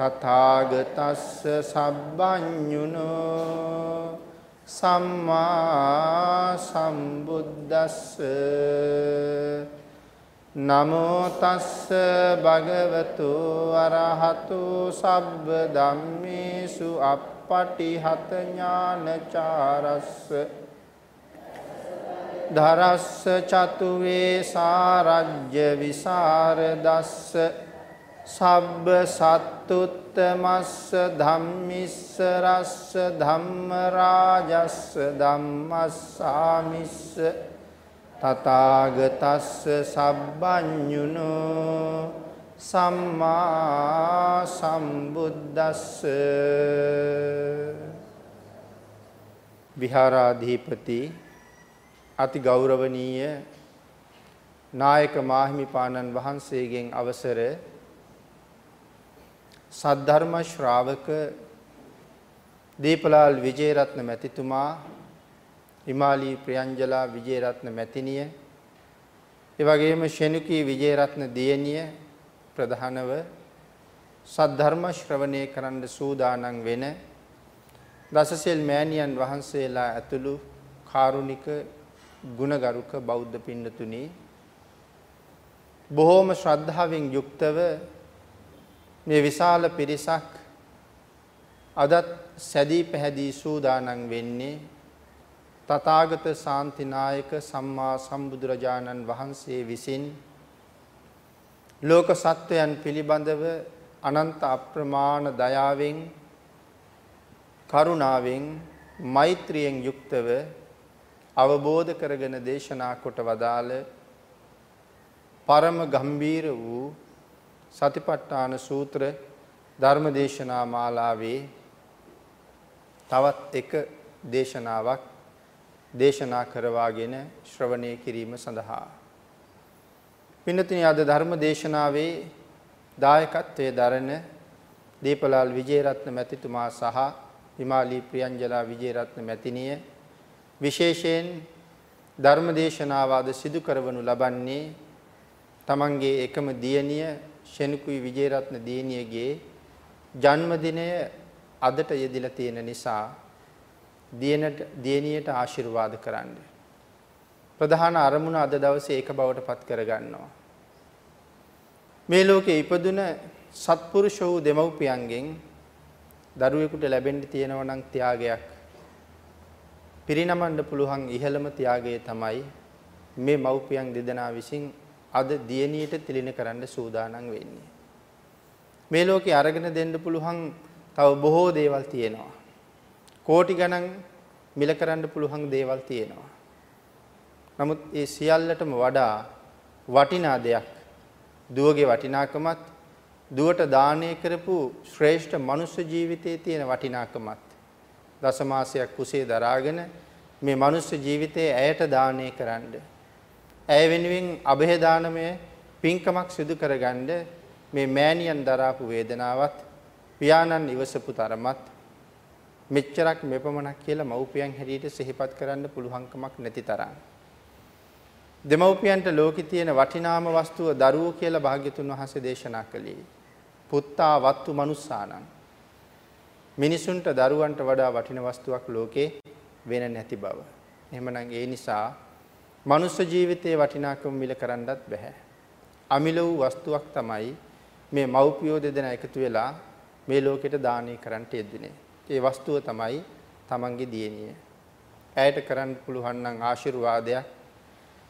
තථාගතස්ස සබ්බඤුනෝ සම්මා සම්බුද්දස්ස නමෝ තස්ස භගවතු අරහතු සබ්බ ධම්මේසු අප්පටිහත ඥානචාරස්ස ධරස්ස චතුවේ සාරජ්‍ය විසරදස්ස සබ්බ සත්තුත්තමස්ස ධම්මිස්ස රස්ස ධම්ම රාජස්ස ධම්මස්සාමිස්ස තථාගතස්ස සබ්බඤුනෝ සම්මා සම්බුද්දස්ස විහාරාධිපති අති ගෞරවනීය නායක මාහිමිපාණන් වහන්සේගෙන් අවසර සද්ධර්ම ශ්‍රාවක දීපලාල් විජේරත්න මැතිතුමා හිමාලී ප්‍රියංජලා විජේරත්න මැතිණිය ඒ වගේම ශෙනුකී විජේරත්න දියණිය ප්‍රධානව සද්ධර්ම ශ්‍රවණය කරන්න සූදානම් වෙන දසසෙල් මෑණියන් වහන්සේලා ඇතුළු කාරුණික ගුණගරුක බෞද්ධ පින්නතුනි බොහෝම ශ්‍රද්ධාවෙන් යුක්තව මේ විශාල පිරිසක් අදත් සැදී පැහැදී සූදානම් වෙන්නේ තථාගත ශාන්තිනායක සම්මා සම්බුදුරජාණන් වහන්සේ විසින් ලෝක සත්වයන් පිළිබඳව අනන්ත අප්‍රමාණ දයාවෙන් කරුණාවෙන් මෛත්‍රියෙන් යුක්තව අවබෝධ කරගෙන දේශනා කොට වදාළ පරම ගම්බීර වූ සතිපට්ඨාන සූත්‍ර ධර්මදේශනා මාලාවේ තවත් එක දේශනාවක් දේශනා කරවාගෙන ශ්‍රවණය කිරීම සඳහා. පින්නතුනි අද ධර්ම දේශනාවේ දායකත්වයේ දරන දීපලාල් විජේරත්න මැතිතුමා සහ හිමාලී ප්‍රියංජලා විජේරත්න මැතිණිය විශේෂයෙන් ධර්ම දේශනාව අද සිදු කරවනු ලබන්නේ තමන්ගේ එකම දියණිය ෂෙනුකුයි විජේරත්න දියණියගේ ජන්මදිනය අදට යෙදිලා තියෙන නිසා දියණට දියණියට ආශිර්වාද කරන්න. ප්‍රධාන අරමුණ අද දවසේ ඒක බවට පත් කරගන්නවා. මේ ලෝකේ ඉපදුන සත්පුරුෂ වූ දෙමව්පියන්ගෙන් දරුවෙකුට ලැබෙන්න තියෙනවා නම් ත්‍යාගයක්. පිරිනමන්න පුළුවන් ඉහළම ත්‍යාගය තමයි මේ මව්පියන් දෙදෙනා විසින් අද දියණියට තිලින කරන්න සූදානම් වෙන්නේ. මේ ලෝකේ අරගෙන දෙන්න පුළුවන් තව බොහෝ දේවල් තියෙනවා. කෝටි ගණන් මිල කරන්න පුළුවන් දේවල් තියෙනවා. නමුත් ඒ සියල්ලටම වඩා වටිනා දෙයක් දුවගේ වටිනාකමත් දුවට දානය කරපු ශ්‍රේෂ්ඨ මනුෂ්‍ය ජීවිතයේ තියෙන වටිනාකමත් දසමාසයක් කුසේ දරාගෙන මේ මනුෂ්‍ය ජීවිතයේ ඇයට දානය කරන්නේ ඇය වෙනුවෙන් અભය දානමය පින්කමක් සිදු කරගන්න මේ මෑණියන් දරාපු වේදනාවත් පියාණන් ඉවසපු තරමත් මෙච්චරක් මෙපමණක් කියලා මව්පියන් හැටියට සිහිපත් කරන්න පුළුවන්කමක් නැති තරම්. දෙමව්පියන්ට ලෝකේ තියෙන වටිනාම වස්තුව දරුවෝ කියලා භාග්‍යතුන් වහන්සේ දේශනා කළේ. පුත්තා වත්තු මනුස්සානං. මිනිසුන්ට දරුවන්ට වඩා වටින වස්තුවක් ලෝකේ වෙන නැති බව. එහෙමනම් ඒ නිසා මනුෂ්‍ය ජීවිතයේ වටිනාකම මිල කරන්නත් බෑ. අමිල වූ වස්තුවක් තමයි මේ මව්පියෝ දෙදෙනා එකතු වෙලා මේ ලෝකෙට දානය කරන්නට යෙදුනේ. ඒ වස්තුව තමයි තමන්ගේ දියණිය. ඇයට කරන්න පුළුවන් නම් ආශිර්වාදයක්.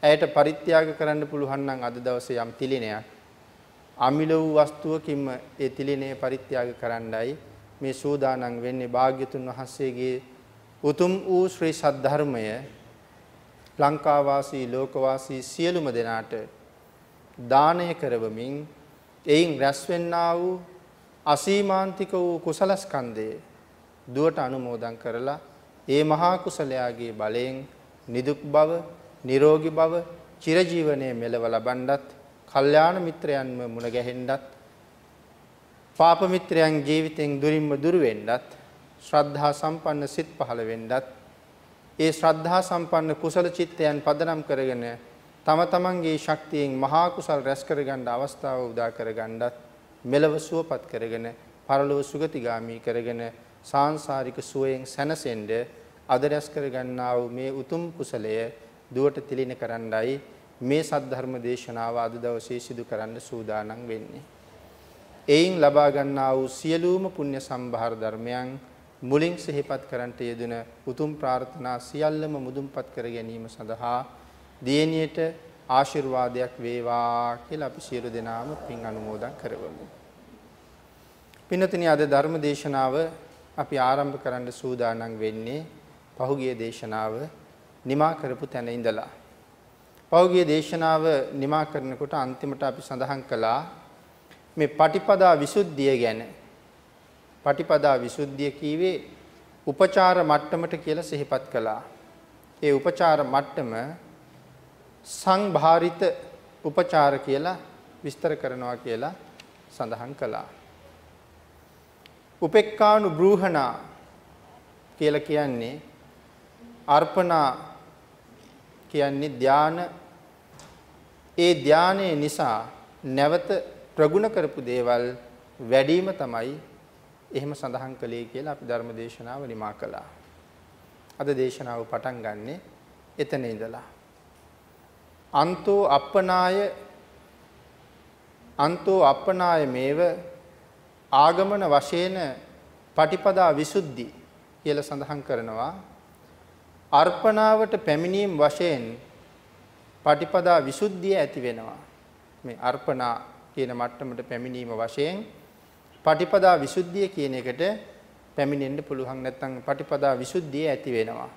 ඇයට පරිත්‍යාග කරන්න පුළුවන් නම් අද දවසේ යම් තිලිනයක්. අමිල වූ වස්තුවකින්ම ඒ තිලිනේ පරිත්‍යාග කරන්නයි මේ සූදානම් වෙන්නේ භාග්‍යතුන් වහන්සේගේ උතුම් වූ ශ්‍රී සද්ධර්මය ලංකාවාසී ලෝකවාසී සියලුම දෙනාට දානය කරවමින් එයින් රැස්වෙන්නා වූ අසීමාන්තික වූ කුසලස්කන්ධය දුවට අනුමෝදන් කරලා ඒ මහා කුසලයාගේ බලයෙන් නිදුක් බව, නිරෝගී බව, චිරජීවනයේ මෙලව ලබන්නත්, කල්යාණ මිත්‍රයන්ව මුණ ගැහෙන්නත්, පාප මිත්‍රයන් ජීවිතෙන් දුරින්ම දුර වෙන්නත්, ශ්‍රද්ධා සම්පන්න සිත් පහළ වෙන්නත්, ඒ ශ්‍රද්ධා සම්පන්න කුසල චිත්තයන් පදනම් කරගෙන තම තමන්ගේ ශක්තියෙන් මහා කුසල් රැස් කරගන්න අවස්ථාව උදා කරගන්නත් මෙලව සුවපත් කරගෙන පරලොව සුගතිගාමි කරගෙන සාංශාරික සුවයෙන් සැනසෙන්න අද රැස් කරගන්නා වූ මේ උතුම් කුසලය දුවට තිලින කරන්නයි මේ සද්ධර්ම දේශනාව අද දවසේ සිදු කරන්න සූදානම් වෙන්නේ. එයින් ලබා ගන්නා වූ සියලුම පුණ්‍ය සම්භාර ධර්මයන් මුලින් සිහිපත් කරන්ට යෙදුන උතුම් ප්‍රාර්ථනා සියල්ලම මුදුන්පත් කර ගැනීම සඳහා දියණියට ආශිර්වාදයක් වේවා කියලා අපි සියලු දෙනාම පින් අනුමෝදන් කරගමු. පින්නතුනි අද ධර්ම දේශනාව අපි ආරම්භ කරන්න සූදානම් වෙන්නේ පහුගිය දේශනාව නිමා කරපු තැන ඉඳලා. පහුගිය දේශනාව නිමා කරනකොට අන්තිමට අපි සඳහන් කළා මේ පටිපදා විසුද්ධිය ගැන. පටිපදා විසුද්ධිය කීවේ උපචාර මට්ටමට කියලා සිහිපත් කළා. ඒ උපචාර මට්ටම සංභාරිත උපචාර කියලා විස්තර කරනවා කියලා සඳහන් කළා. උපෙක්ඛානු බ්‍රූහණා කියලා කියන්නේ අර්පණා කියන්නේ ධාන ඒ ධානයේ නිසා නැවත ප්‍රගුණ කරපු දේවල් වැඩිම තමයි එහෙම සඳහන් කළේ කියලා අපි ධර්ම දේශනාව නිමා කළා. අද දේශනාව පටන් ගන්නෙ එතන ඉඳලා. අන්තෝ අප්පනාය අන්තෝ අප්පනාය මේව ආගමන වශයෙන් පටිපදා විසුද්ධි කියලා සඳහන් කරනවා අර්පණාවට පැමිණීම් වශයෙන් පටිපදා විසුද්ධිය ඇති වෙනවා මේ අර්පණා කියන මට්ටමට පැමිණීම වශයෙන් පටිපදා විසුද්ධිය කියන එකට පැමිණෙන්න පුළුවන් නැත්නම් පටිපදා විසුද්ධිය ඇති වෙනවා.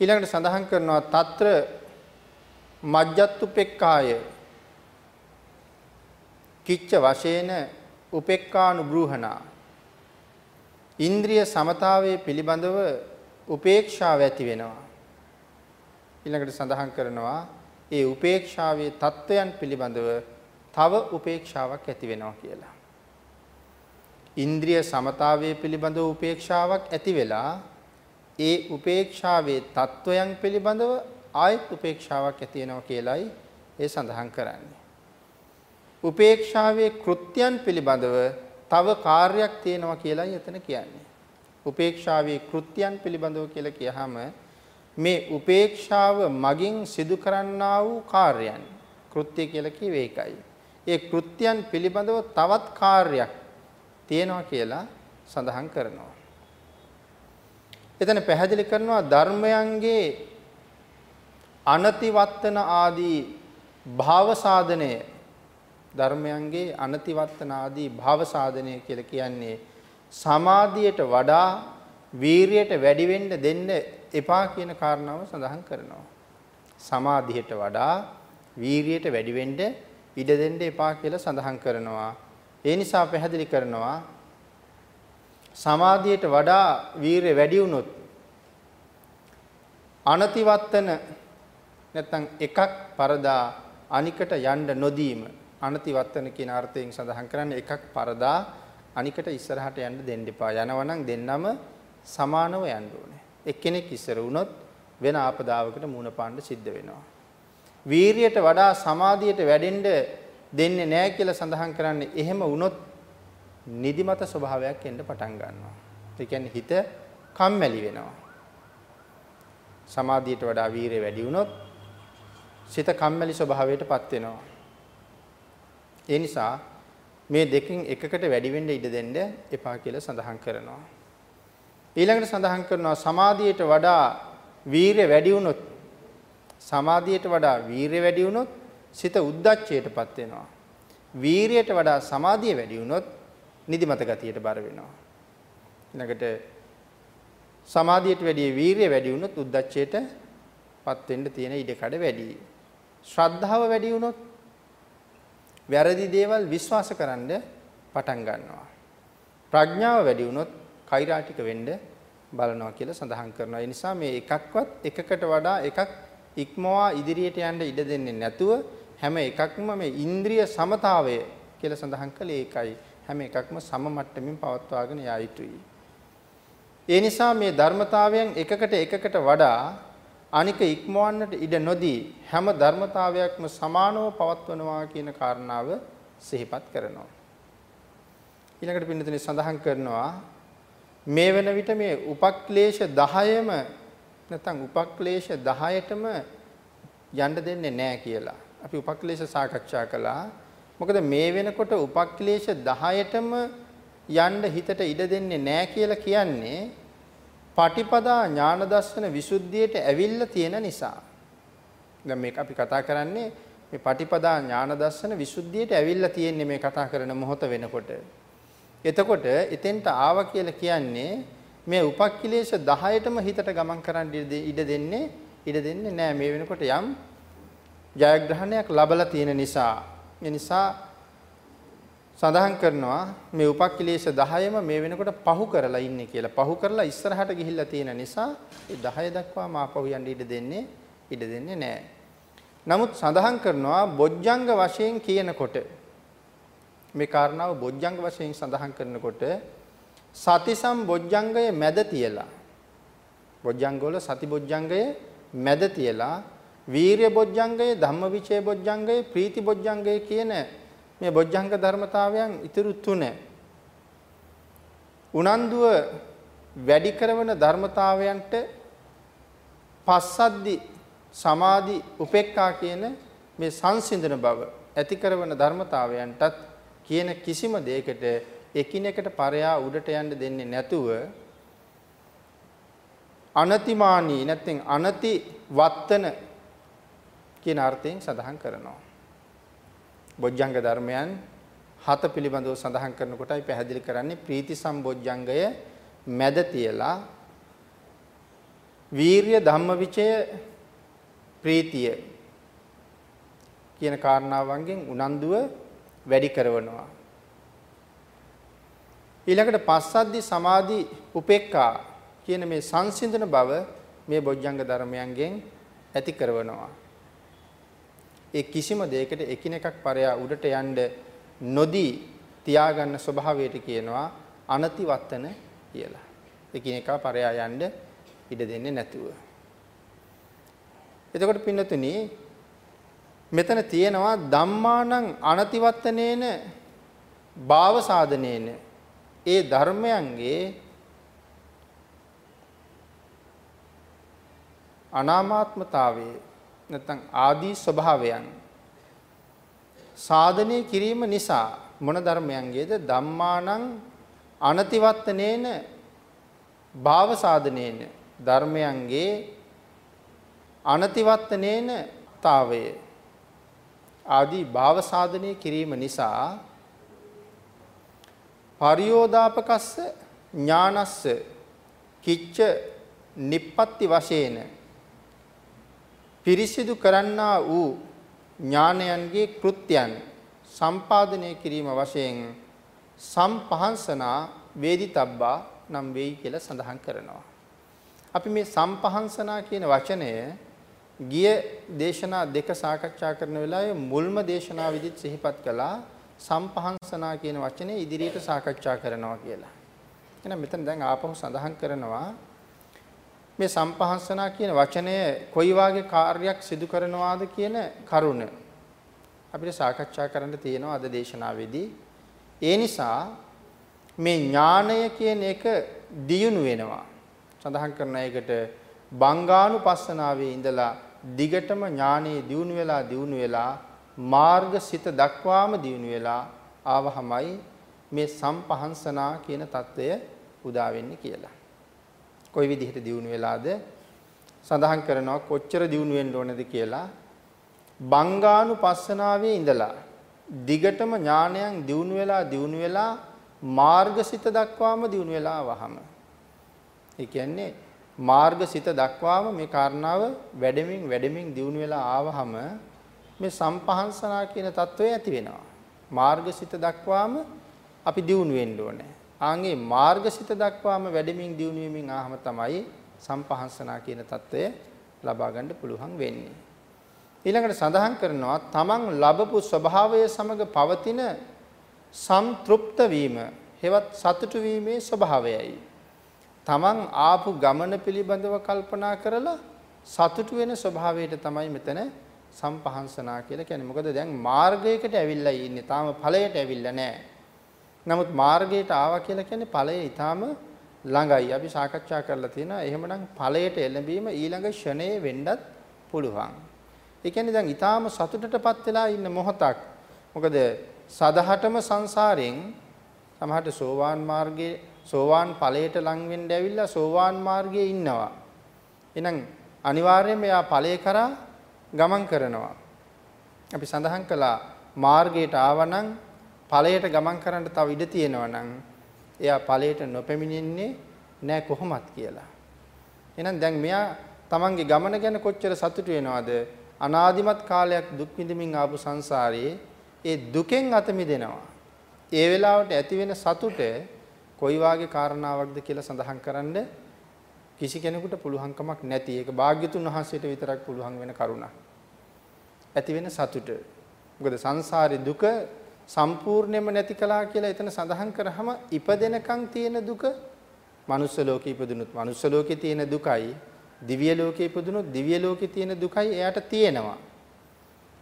ඊළඟට සඳහන් කරනවා తත්‍ර මජ්ජත්තුපෙක්කාය කිච්ච වශයෙන් උපේක්ඛානුබ්‍රූහණා. ඉන්ද්‍රිය සමතාවයේ පිළිබඳව උපේක්ෂාව ඇති වෙනවා. ඊළඟට සඳහන් කරනවා ඒ උපේක්ෂාවේ தත්වයන් පිළිබඳව තව උපේක්ෂාවක් ඇති වෙනවා කියලා. ඉන්ද්‍රිය සමතාවයේ පිළිබඳව උපේක්ෂාවක් ඇති වෙලා ඒ උපේක්ෂාවේ தත්වයන් පිළිබඳව ආයත් උපේක්ෂාවක් ඇති වෙනවා කියලයි ඒ සඳහන් කරන්නේ. උපේක්ෂාවේ කෘත්‍යයන් පිළිබඳව තව කාර්යයක් තියෙනවා කියලායි එතන කියන්නේ. උපේක්ෂාවේ කෘත්‍යයන් පිළිබඳව කියලා කියහම මේ උපේක්ෂාව මගින් සිදු කරන්නා වූ කාර්යයන් කෘත්‍ය කියලා කිව්වේ ඒකයි. ඒ කෘත්‍යයන් පිළිබඳව තවත් කාර්යයක් තියෙනවා කියලා සඳහන් කරනවා. එතන පැහැදිලි කරනවා ධර්මයන්ගේ අනතිවත්තන ආදී භාව සාධනය ධර්මයන්ගේ අනතිවත්තන ආදී භාව සාධනය කියලා කියන්නේ සමාධියට වඩා වීරියට වැඩි වෙන්න දෙන්න එපා කියන කාරණාව සඳහන් කරනවා. සමාධියට වඩා වීරියට වැඩි වෙන්න ඉඩ දෙන්න එපා කියලා සඳහන් කරනවා. ඒ නිසා පැහැදිලි කරනවා සමාධියට වඩා වීරය වැඩි වුණොත් අනතිවත්තන නැත්නම් එකක් පරදා අනිකට යන්න නොදීම අනතිවත්තන කියන අර්ථයෙන් සඳහන් කරන්නේ එකක් පරදා අනිකට ඉස්සරහට යන්න දෙන්න එපා. යනවා නම් දෙන්නම සමානව යන්න ඕනේ. එක්කෙනෙක් ඉස්සර වුණොත් වෙන ආපදාවකට මුහුණ පාන්න සිද්ධ වෙනවා. වීරියට වඩා සමාධියට වැඩෙන්න දෙන්නේ නැහැ කියලා සඳහන් කරන්නේ එහෙම වුණොත් නිදිමත ස්වභාවයක් එන්න පටන් ගන්නවා. ඒ කියන්නේ හිත කම්මැලි වෙනවා. සමාධියට වඩා වීරිය වැඩි වුණොත් සිත කම්මැලි ස්වභාවයටපත් වෙනවා. ඒ නිසා මේ දෙකෙන් එකකට වැඩි වෙන්න ඉඩ දෙන්න එපා කියලා සඳහන් කරනවා. ඊළඟට සඳහන් කරනවා සමාධියට වඩා වීරිය වැඩි වුණොත් සමාධියට වඩා වීරිය වැඩි වුණොත් සිත උද්දච්චයටපත් වෙනවා. වීරියට වඩා සමාධිය වැඩි වුණොත් නිදිමත ගතියට බර වෙනවා. ඊළඟට සමාධියට වැඩිය වීරිය වැඩි වුණොත් උද්දච්චයටපත් වෙන්න තියෙන ඉඩකඩ වැඩි. ශ්‍රද්ධාව වැඩි වුණොත් වැරදි දේවල් විශ්වාස කරන්න පටන් ගන්නවා. ප්‍රඥාව වැඩි වුණොත් කෛරාටික වෙන්න බලනවා කියලා සඳහන් කරනවා. ඒ නිසා මේ එකක්වත් එකකට වඩා එකක් ඉක්මවා ඉදිරියට යන්න ඉඩ දෙන්නේ නැතුව හැම එකක්ම මේ ඉන්ද්‍රිය සමතාවය කියලා සඳහන් කළේ ඒකයි. හැම එකක්ම සම මට්ටමින් පවත්වාගෙන යා යුතුයි. ඒ නිසා මේ ධර්මතාවයන් එකකට එකකට වඩා අනික ඉක්මවන්නට ඉඩ නොදී හැම ධර්මතාවයක්ම සමානව පවත්වනවා කියන කාරණාව සිහිපත් කරනවා. ඊළඟට පින්නතුනේ සඳහන් කරනවා මේ වෙන විට මේ උපක්ලේශ 10ම නැත්නම් උපක්ලේශ 10ටම යන්න දෙන්නේ නැහැ කියලා. අපි උපක්ලේශ සාකච්ඡා කළා. මොකද මේ වෙනකොට උපක්ලේශ 10ටම යන්න හිතට ඉඩ දෙන්නේ නැහැ කියලා කියන්නේ පටිපදා ඥාන දර්ශන විසුද්ධියට ඇවිල්ලා තියෙන නිසා. දැන් මේක අපි කතා කරන්නේ මේ පටිපදා ඥාන දර්ශන විසුද්ධියට ඇවිල්ලා තියෙන්නේ මේ කතා කරන මොහොත වෙනකොට. එතකොට එතෙන්ට ආව කියලා කියන්නේ මේ උපක්ඛිලේශ 10ටම හිතට ගමන් කරන්න ඉඩ දෙන්නේ ඉඩ දෙන්නේ නැහැ මේ වෙනකොට යම් ජයග්‍රහණයක් ලැබලා තියෙන නිසා. ඒ නිසා සඳහන් කරනවා මේ උපක්ඛිලේශ 10ම මේ වෙනකොට පහු කරලා ඉන්නේ කියලා. පහු කරලා ඉස්සරහට ගිහිල්ලා තියෙන නිසා ඒ 10 දක්වා මාපහු යන්න ඉඩ දෙන්නේ ඉඩ දෙන්නේ නැහැ. නමුත් සඳහන් කරනවා බොජ්ජංග වශයෙන් කියනකොට මේ කාරණාව බොජ්ජංග වශයෙන් සඳහන් කරනකොට සතිසම් බොජ්ජංගය මැද තියලා. බොජ්ජංග වල සති බොජ්ජංගය මැද තියලා. වීරිය බොජ්ජංගය ධම්මවිචේ බොජ්ජංගය ප්‍රීති බොජ්ජංගය කියන මේ බොජ්ජංග ධර්මතාවයන් ඉතුරු තුන. උනන්දුව වැඩි කරන ධර්මතාවයන්ට පස්සද්දි සමාධි උපේක්ඛා කියන මේ සංසිඳන බව ඇති කරන ධර්මතාවයන්ටත් කියන කිසිම දෙයකට එකිනෙකට පරයා උඩට යන්න දෙන්නේ නැතුව අනතිමානී නැත්නම් අනති වත්තන කියන අර්ථයෙන් සඳහන් කරනවා. බොජ්ජංග ධර්මයන් හත පිළිබඳව සඳහන් කරනකොටයි පැහැදිලි කරන්නේ ප්‍රීති සම්බොජ්ජංගය මැද තියලා වීරිය ධම්මවිචය ප්‍රීතිය කියන කාරණාවන්ගෙන් උනන්දුව වැඩි කරනවා. ඊළඟට පස්සද්ධි සමාධි උපේක්ඛා කියන මේ සංසිඳන බව මේ බොජ්ජංග ධර්මයන්ගෙන් ඇති කරනවා. ඒ කිසිම දෙයකට එකිනෙකක් පරයා උඩට යන්න නොදී තියාගන්න ස්වභාවයට කියනවා අනතිවත්තන කියලා. එකිනෙකා පරයා යන්න ඉඩ දෙන්නේ නැතුව. එතකොට පින්නතුනි මෙතන තියෙනවා ධම්මානං අනතිවත්තනේන භාව සාධනේන ඒ ධර්මයන්ගේ අනාමාත්මතාවයේ නැත්නම් ආදී ස්වභාවයන් සාධනය කිරීම නිසා මොන ධර්මයන්ගේද? ධම්මානං අනතිවත්තනේන භාව සාධනේන. ධර්මයන්ගේ අනතිවත්තනේන තාවය. ආදී භාව සාධනය කිරීම නිසා පරියෝදාපකස්ස ඥානස්ස කිච්ච නිප්පත්ති වශයෙන් පිරිසිදු කරන්නා වූ ඥානයන්ගේ කෘත්‍යයන් සම්පාදනය කිරීම වශයෙන් සම්පහන්සනා වේදිතබ්බා නම් වෙයි කියලා සඳහන් කරනවා. අපි මේ සම්පහන්සනා කියන වචනය ගිය දේශනා දෙක සාකච්ඡා කරන වෙලාවේ මුල්ම දේශනාවෙදිත් සිහිපත් කළා සම්පහන්සනා කියන වචනේ ඉදිරියට සාකච්ඡා කරනවා කියලා. එහෙනම් මෙතන දැන් ආපහු සඳහන් කරනවා මේ සම්පහන්සනා කියන වචනය කොයි වාගේ කාර්යයක් සිදු කරනවාද කියන කරුණ අපිට සාකච්ඡා කරන්න තියෙනවා අද දේශනාවේදී. ඒ නිසා මේ ඥානය කියන එක දියුණු වෙනවා. සඳහන් කරන එකට බංගානුපස්සනාවේ ඉඳලා දිගටම ඥානයේ දියුණු වෙලා දියුණු වෙලා මාර්ගසිත දක්වාම දියුණු වෙලා ආවහමයි මේ සම්පහන්සනා කියන தত্ত্বය උදා වෙන්නේ කියලා. කොයි විදිහට දියුණු වෙලාද සඳහන් කරනවා කොච්චර දියුණු වෙන්න ඕනද කියලා. බංගානුපස්සනාවේ ඉඳලා දිගටම ඥානයන් දියුණු වෙලා දියුණු වෙලා මාර්ගසිත දක්වාම දියුණු වෙලා වහම. ඒ කියන්නේ මාර්ගසිත දක්වාම මේ කාරණාව වැඩමින් වැඩමින් දියුණු වෙලා ආවහම මේ සම්පහන්සනා කියන తত্ত্বය ඇති වෙනවා. මාර්ගසිත දක්වාම අපි දියුණු වෙන්න ඕනේ. ආන්ගේ මාර්ගසිත දක්වාම වැඩමින් දියුණු වෙමින් ආහම තමයි සම්පහන්සනා කියන తত্ত্বය ලබා ගන්න පුළුවන් වෙන්නේ. ඊළඟට සඳහන් කරනවා තමන් ලැබපු ස්වභාවය සමග පවතින සම්තෘප්ත වීම, හෙවත් සතුටු වීමේ ස්වභාවයයි. තමන් ආපු ගමන පිළිබඳව කල්පනා කරලා සතුටු වෙන ස්වභාවයට තමයි මෙතන සම්පහන්සනා කියලා කියන්නේ. මොකද දැන් මාර්ගයකට ඇවිල්ලා ඉන්නේ. තාම ඵලයට ඇවිල්ලා නැහැ. නමුත් මාර්ගයට ආවා කියලා කියන්නේ ඵලය ඊටාම ළඟයි. අපි සාකච්ඡා කරලා තියෙනවා. එහෙමනම් ඵලයට එළඹීම ඊළඟ ෂණයේ වෙන්නත් පුළුවන්. ඒ කියන්නේ දැන් ඊටාම සතුටටපත් වෙලා ඉන්න මොහොතක්. මොකද සදහටම සංසාරයෙන් සමහරට සෝවාන් මාර්ගයේ සෝවාන් ඵලයට ලං වෙන්න ඇවිල්ලා සෝවාන් මාර්ගයේ ඉන්නවා. එහෙනම් අනිවාර්යයෙන්ම එයා ඵලය කරා ගමන් කරනවා. අපි සඳහන් කළා මාර්ගයට ආවනම් ඵලයට ගමන් කරන්න තව ඉඩ තියෙනවා නම් එයා ඵලයට නොපැමිණෙන්නේ නැහැ කොහොමත් කියලා. එහෙනම් දැන් මෙයා තමන්ගේ ගමන ගැන කොච්චර සතුටු වෙනවද? අනාදිමත් කාලයක් දුක් විඳමින් ආපු සංසාරයේ ඒ දුකෙන් අත මිදෙනවා. ඒ වෙලාවට ඇති වෙන සතුට කොයි වාගේ කාරණාවක්ද කියලා සඳහන් කරන්න කිසි කෙනෙකුට පුළුවන්කමක් නැති. ඒක භාග්‍යතුන් වහන්සේට විතරක් පුළුවන් වෙන කරුණක්. ඇති වෙන සතුට. මොකද සංසාරේ දුක සම්පූර්ණයෙන්ම නැති කළා කියලා එතන සඳහන් කරාම ඉපදෙනකන් තියෙන දුක මනුස්ස ලෝකේ ඉපදුනොත් මනුස්ස ලෝකේ තියෙන දුකයි දිව්‍ය ලෝකේ ඉපදුනොත් දිව්‍ය ලෝකේ තියෙන දුකයි එයාට තියෙනවා.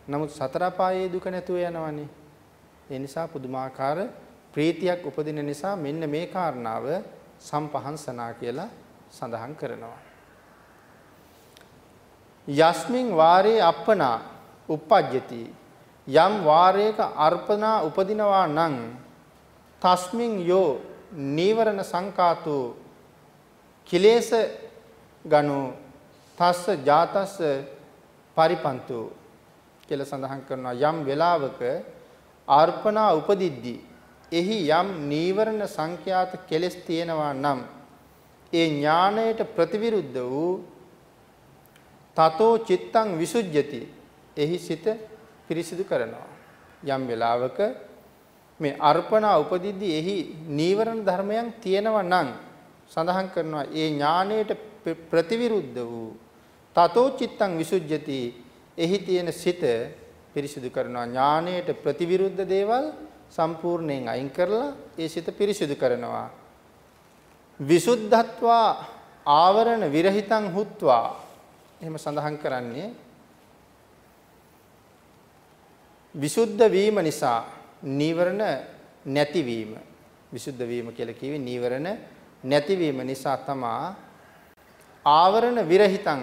නමුත් සතර පායේ දුක නැතුව යනවනේ. ඒ නිසා පුදුමාකාර ප්‍රීතියක් උපදින නිසා මෙන්න මේ කාරණාව සම්පහන්සනා කියලා සඳහන් කරනවා. යස්මින් වාරේ අප්පනා uppajjati යම් වාරයක අර්පණා උපදිනවා නම් තස්මින් යෝ නීවරණ සංකාතු කිලේශ ගනු තස්ස ජාතස්ස පරිපන්තු කියලා සඳහන් කරනවා යම් වෙලාවක අර්පණා උපදිද්දී එහි යම් නීවරණ සංඛ්‍යාත කෙලෙස් තියෙනවා නම් ඒ ඥාණයට ප්‍රතිවිරුද්ධ වූ තතෝ චිත්තං විසුජ්ජති. එහි සිත පිරිසිදු කරනවා. යම් වෙලාවක මේ අර්පණා උපදිද්දී එහි නීවරණ ධර්මයන් තියෙනවා නම් සඳහන් කරනවා ඒ ඥාණයට ප්‍රතිවිරුද්ධ වූ තතෝ චිත්තං විසුජ්ජති. එහි තියෙන සිත පිරිසිදු කරනවා. ඥාණයට ප්‍රතිවිරුද්ධ දේවල් සම්පූර්ණයෙන් අයින් කරලා ඒ සිත පිරිසිදු කරනවා. විසුද්ධත්වා ආවරණ විරහිතං හුත්වා. එහෙම සඳහන් කරන්නේ විසුද්ධ වීම නිසා නීවරණ නැතිවීම. විසුද්ධ වීම කියලා කිව්වේ නීවරණ නැතිවීම නිසා තමා ආවරණ විරහිතං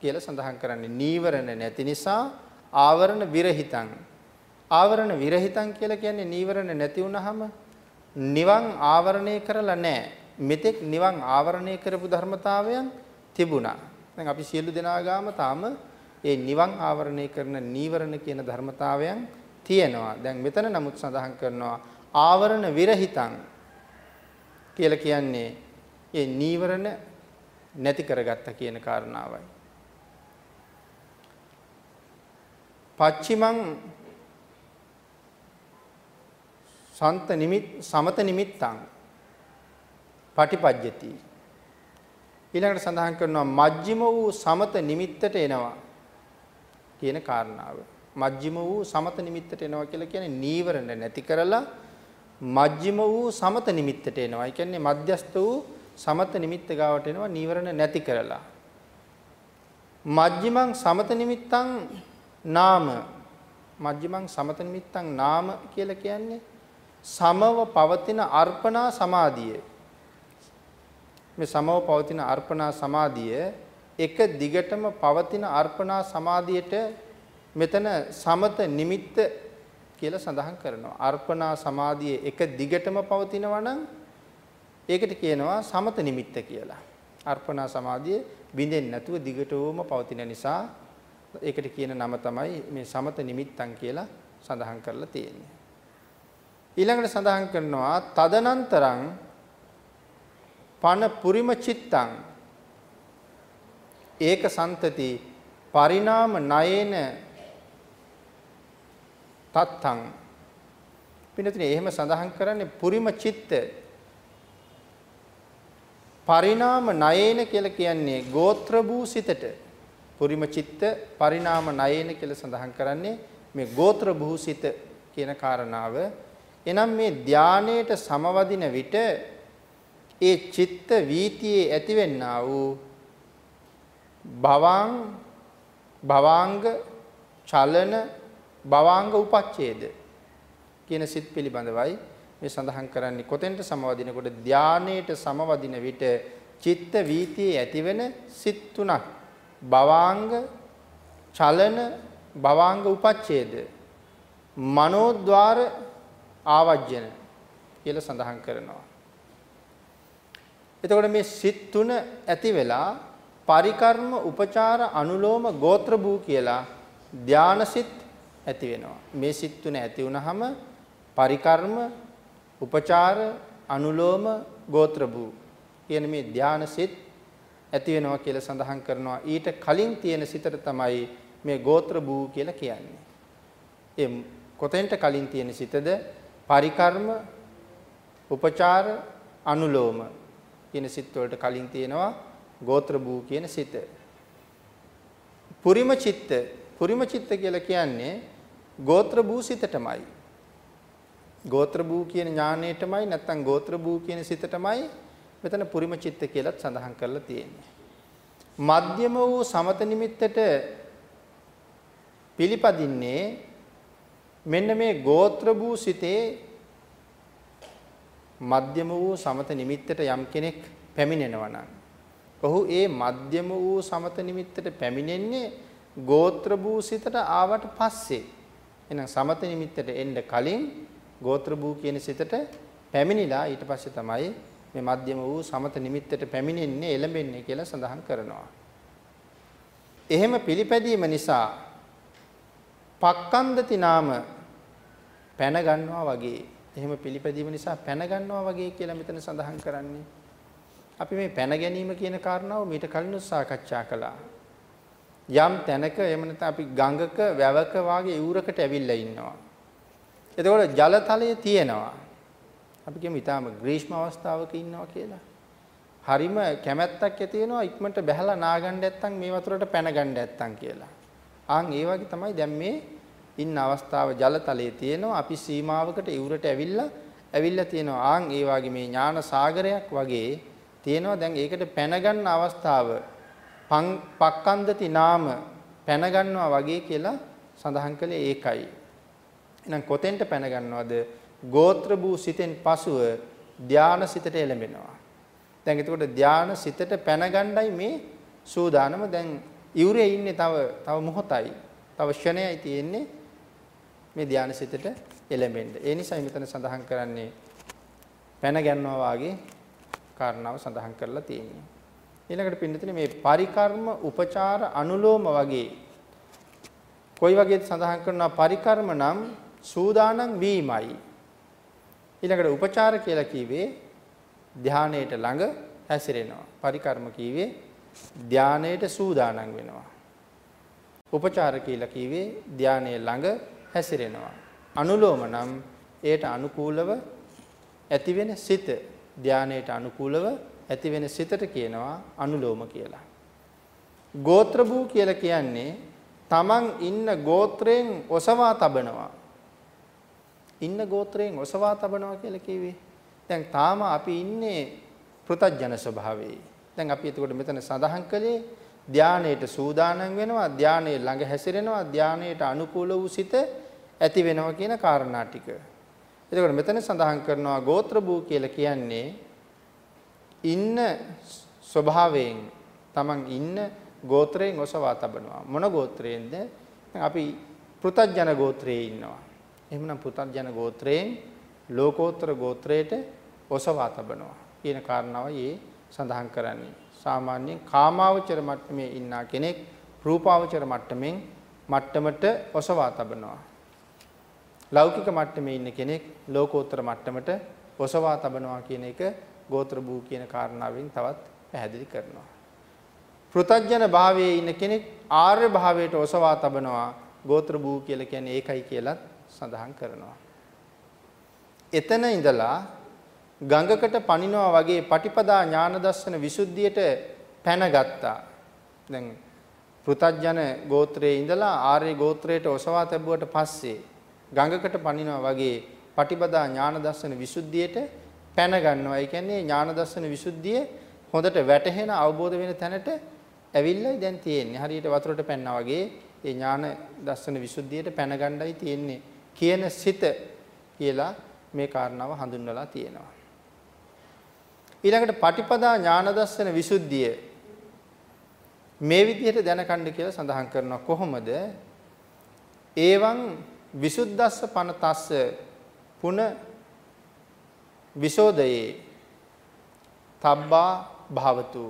කියලා සඳහන් කරන්නේ. නීවරණ නැති නිසා ආවරණ විරහිතං. ආවරණ විරහිතං කියලා කියන්නේ නීවරණ නැති වුනහම නිවන් ආවරණය කරලා නැහැ. මෙතෙක් නිවන් ආවරණය කරපු ධර්මතාවයන් තිබුණා දැන් අපි සියලු දෙනා ගාම තාම ඒ නිවන් ආවරණය කරන නීවරණ කියන ධර්මතාවයන් තියෙනවා. දැන් මෙතන නමුත් සඳහන් කරනවා ආවරණ විරහිතං කියලා කියන්නේ ඒ නීවරණ නැති කරගත්ත කියන කාරණාවයි. පච්චිමං සන්ත නිමිත් සමත නිමිත්තං පටිපජ්ජති ඊළඟට සඳහන් කරනවා මජ්ජිම වූ සමත නිමිත්තට එනවා කියන කාරණාව. මජ්ජිම වූ සමත නිමිත්තට එනවා කියලා කියන්නේ නීවරණ නැති කරලා මජ්ජිම වූ සමත නිමිත්තට එනවා. ඒ කියන්නේ මධ්‍යස්ත වූ සමත නිමිත්ත ගාවට එනවා නීවරණ නැති කරලා. මජ්ජිමං සමත නිමිත්තං නාම මජ්ජිමං සමත නිමිත්තං නාම කියලා කියන්නේ සමව පවතින අර්පණා සමාධිය. මේ සමව පවතින අර්පණා සමාධිය එක දිගටම පවතින අර්පණා සමාධියට මෙතන සමත නිමිත්ත කියලා සඳහන් කරනවා. අර්පණා සමාධිය එක දිගටම පවතිනවා නම් ඒකට කියනවා සමත නිමිත්ත කියලා. අර්පණා සමාධිය බිඳෙන්නේ නැතුව දිගටම පවතින නිසා ඒකට කියන නම තමයි මේ සමත නිමිත්තන් කියලා සඳහන් කරලා තියෙන්නේ. ඊළඟට සඳහන් කරනවා තදනන්තරං පන පුරිම චිත්තං ඒක සන්තති පරිණාම නයේන තත්තං. පින්නතුනේ එහෙම සඳහන් කරන්නේ පුරිම චිත්ත පරිණාම නයේන කියලා කියන්නේ ගෝත්‍ර වූ සිතට. පුරිම චිත්ත පරිණාම නයේන කියලා සඳහන් කරන්නේ මේ ගෝත්‍ර වූ සිත කියන කාරණාව. එනම් මේ ධානයේට සමවදින විට ඒ චිත්ත වීතියේ ඇතිවෙන්නා වූ භවං භවාංග චලන භවාංග උපච්ඡේද කියන සිත් පිළිබඳවයි මේ සඳහන් කරන්නේ. කොතෙන්ට සමවදිනකොට ධානයේට සමවදින විට චිත්ත වීතියේ ඇතිවෙන සිත් තුනක්. භවාංග චලන භවාංග උපච්ඡේද. මනෝද්වාර ආවජ්ජන කියලා සඳහන් කරනවා. එතකොට මේ සිත් තුන ඇති වෙලා පරිකර්ම උපචාර අනුලෝම ගෝත්‍ර භූ කියලා ධානසිත ඇති වෙනවා. මේ සිත් තුන ඇති වුනහම පරිකර්ම උපචාර අනුලෝම ගෝත්‍ර භූ කියන මේ ධානසිත ඇති වෙනවා කියලා සඳහන් කරනවා. ඊට කලින් තියෙන සිතට තමයි මේ ගෝත්‍ර භූ කියලා කියන්නේ. ඒ කොතෙන්ට කලින් තියෙන සිතද පරිකර්ම උපචාර අනුලෝම කියන සිත් වලට කලින් තියෙනවා ගෝත්‍ර භූ කියන සිත. පුරිම චිත්ත පුරිම චිත්ත කියලා කියන්නේ ගෝත්‍ර භූ සිතටමයි. ගෝත්‍ර භූ කියන ඥාණයටමයි නැත්නම් ගෝත්‍ර භූ කියන සිතටමයි මෙතන පුරිම චිත්ත කියලාත් සඳහන් කරලා තියෙන්නේ. මධ්‍යම වූ සමත නිමිත්තට පිළිපදින්නේ මෙන්න මේ ගෝත්‍ර භූ සිතේ මධ්‍යම වූ සමත නිමිත්තට යම් කෙනෙක් පැමිණෙනවා නම් ඔහු ඒ මධ්‍යම වූ සමත නිමිත්තට පැමිණෙන්නේ ගෝත්‍ර භූ සිතට ආවට පස්සේ එහෙනම් සමත නිමිත්තට එන්න කලින් ගෝත්‍ර භූ කියන සිතට පැමිණිලා ඊට පස්සේ තමයි මේ මධ්‍යම වූ සමත නිමිත්තට පැමිණෙන්නේ එළඹෙන්නේ කියලා සඳහන් කරනවා. එහෙම පිළිපැදීම නිසා පක්කන්දති නාම පැන ගන්නවා වගේ එහෙම පිළිපැදීම නිසා පැන ගන්නවා වගේ කියලා මෙතන සඳහන් කරන්නේ. අපි මේ පැන ගැනීම කියන කාරණාව මීට කලින් සාකච්ඡා කළා. යම් තැනක එහෙම නැත්නම් අපි ගඟක වැවක වාගේ ඉවුරකට ඇවිල්ලා ඉන්නවා. එතකොට ජලතලය තියෙනවා. අපි කියමු ඊටාම ග්‍රීෂ්ම අවස්ථාවක ඉන්නවා කියලා. හරිම කැමැත්තක් ඇති වෙනවා ඉක්මනට බැහැලා නාගන්න නැත්තම් මේ වතුරට පැන ගන්න නැත්තම් කියලා. ආන් ඒ වගේ තමයි දැන් මේ ඉන්න අවස්ථාව ජලතලයේ තියෙනවා. අපි සීමාවකට ඉවුරට ඇවිල්ලා ඇවිල්ලා තියෙනවා ආන් ඒ වගේ මේ ඥාන සාගරයක් වගේ තියෙනවා. දැන් ඒකට පැන ගන්න අවස්ථාව පක්කන්දති නාම පැන ගන්නවා වගේ කියලා සඳහන් කළේ ඒකයි. එහෙනම් කොතෙන්ට පැන ගන්නවද ගෝත්‍ර භූ සිතෙන් පසුව ධානා සිතට එළඹෙනවා. දැන් එතකොට ධානා සිතට පැන ගන්නයි මේ සූදානම. දැන් ඉවුරේ ඉන්නේ තව තව මොහොතයි තව ක්ෂණයයි තියෙන්නේ. මේ ධානය සිතට එළඹෙන්න. ඒ නිසායි මෙතන සඳහන් කරන්නේ පැන ගන්නවා වාගේ කාරණාව සඳහන් කරලා තියෙන්නේ. ඊළඟට පින්නතුනේ මේ පරිකර්ම උපචාර අනුලෝම වගේ කොයි වගේද සඳහන් කරනවා පරිකර්ම නම් සූදානම් වීමයි. ඊළඟට උපචාර කියලා කිව්වේ ධානයට ළඟ හැසිරෙනවා. පරිකර්ම කිව්වේ ධානයට සූදානම් වෙනවා. උපචාර කියලා කිව්වේ ධානයේ ළඟ හැසිරෙනවා. අනුලෝම නම් ඒට අනුකූලව ඇතිවෙන සිත ධානයට අනුකූලව ඇතිවෙන සිතට කියනවා අනුලෝම කියලා. ගෝත්‍ර භූ කියලා කියන්නේ තමන් ඉන්න ගෝත්‍රයෙන් ඔසවා තබනවා. ඉන්න ගෝත්‍රයෙන් ඔසවා තබනවා කියලා කිව්වේ. දැන් තාම අපි ඉන්නේ පෘතජන ස්වභාවයේ. දැන් අපි එතකොට මෙතන සඳහන් කළේ ධානයේට සූදානම් වෙනවා ධානයේ ළඟ හැසිරෙනවා ධානයේට අනුකූල වූ සිත ඇති වෙනවා කියන කාරණා ටික. එතකොට මෙතන සඳහන් කරනවා ගෝත්‍ර භූ කියලා කියන්නේ ඉන්න ස්වභාවයෙන් Taman ඉන්න ගෝත්‍රයෙන් ඔසවා තබනවා. මොන ගෝත්‍රයෙන්ද? අපි පෘතජන ගෝත්‍රයේ ඉන්නවා. එහෙමනම් පෘතජන ගෝත්‍රයෙන් ලෝකෝත්තර ගෝත්‍රයට ඔසවා තබනවා කියන කාරණාවයි සඳහන් කරන්නේ. සාමාන්‍යයෙන් කාමාවචර මට්ටමේ ඉන්න කෙනෙක් රූපාවචර මට්ටමින් මට්ටමට ඔසවා තබනවා. ලෞකික මට්ටමේ ඉන්න කෙනෙක් ලෝකෝත්තර මට්ටමට ඔසවා තබනවා කියන එක ගෝත්‍ර භූ කියන කාරණාවෙන් තවත් පැහැදිලි කරනවා. පෘතජන භාවයේ ඉන්න කෙනෙක් ආර්ය භාවයට ඔසවා තබනවා ගෝත්‍ර භූ කියලා කියන්නේ ඒකයි කියලත් සඳහන් කරනවා. එතන ඉඳලා ගඟකට පනිනවා වගේ පටිපදා ඥාන දර්ශන විසුද්ධියට පැනගත්තා. දැන් පෘතජන ගෝත්‍රයේ ඉඳලා ආර්ය ගෝත්‍රයට ඔසවා තැබුවට පස්සේ ගඟකට පනිනවා වගේ පටිපදා ඥාන දර්ශන විසුද්ධියට පැන ගන්නවා. ඒ කියන්නේ ඥාන දර්ශන විසුද්ධිය හොඳට වැටහෙන අවබෝධ වෙන තැනට ඇවිල්ලා දැන් තියෙන්නේ. හරියට වතුරට පැනනා වගේ ඒ ඥාන දර්ශන විසුද්ධියට පැන ගන්නයි තියෙන්නේ කියන සිත කියලා මේ කාරණාව හඳුන්වලා තියෙනවා. ඊළඟට පටිපදා ඥාන දර්ශන විසුද්ධිය. මේ විදිහට දැනගන්න කියලා සඳහන් කරනවා. කොහොමද? ඒවං විසුද්දස්ස පනතස්ස පුන විසෝදයේ තබ්බා භවතු.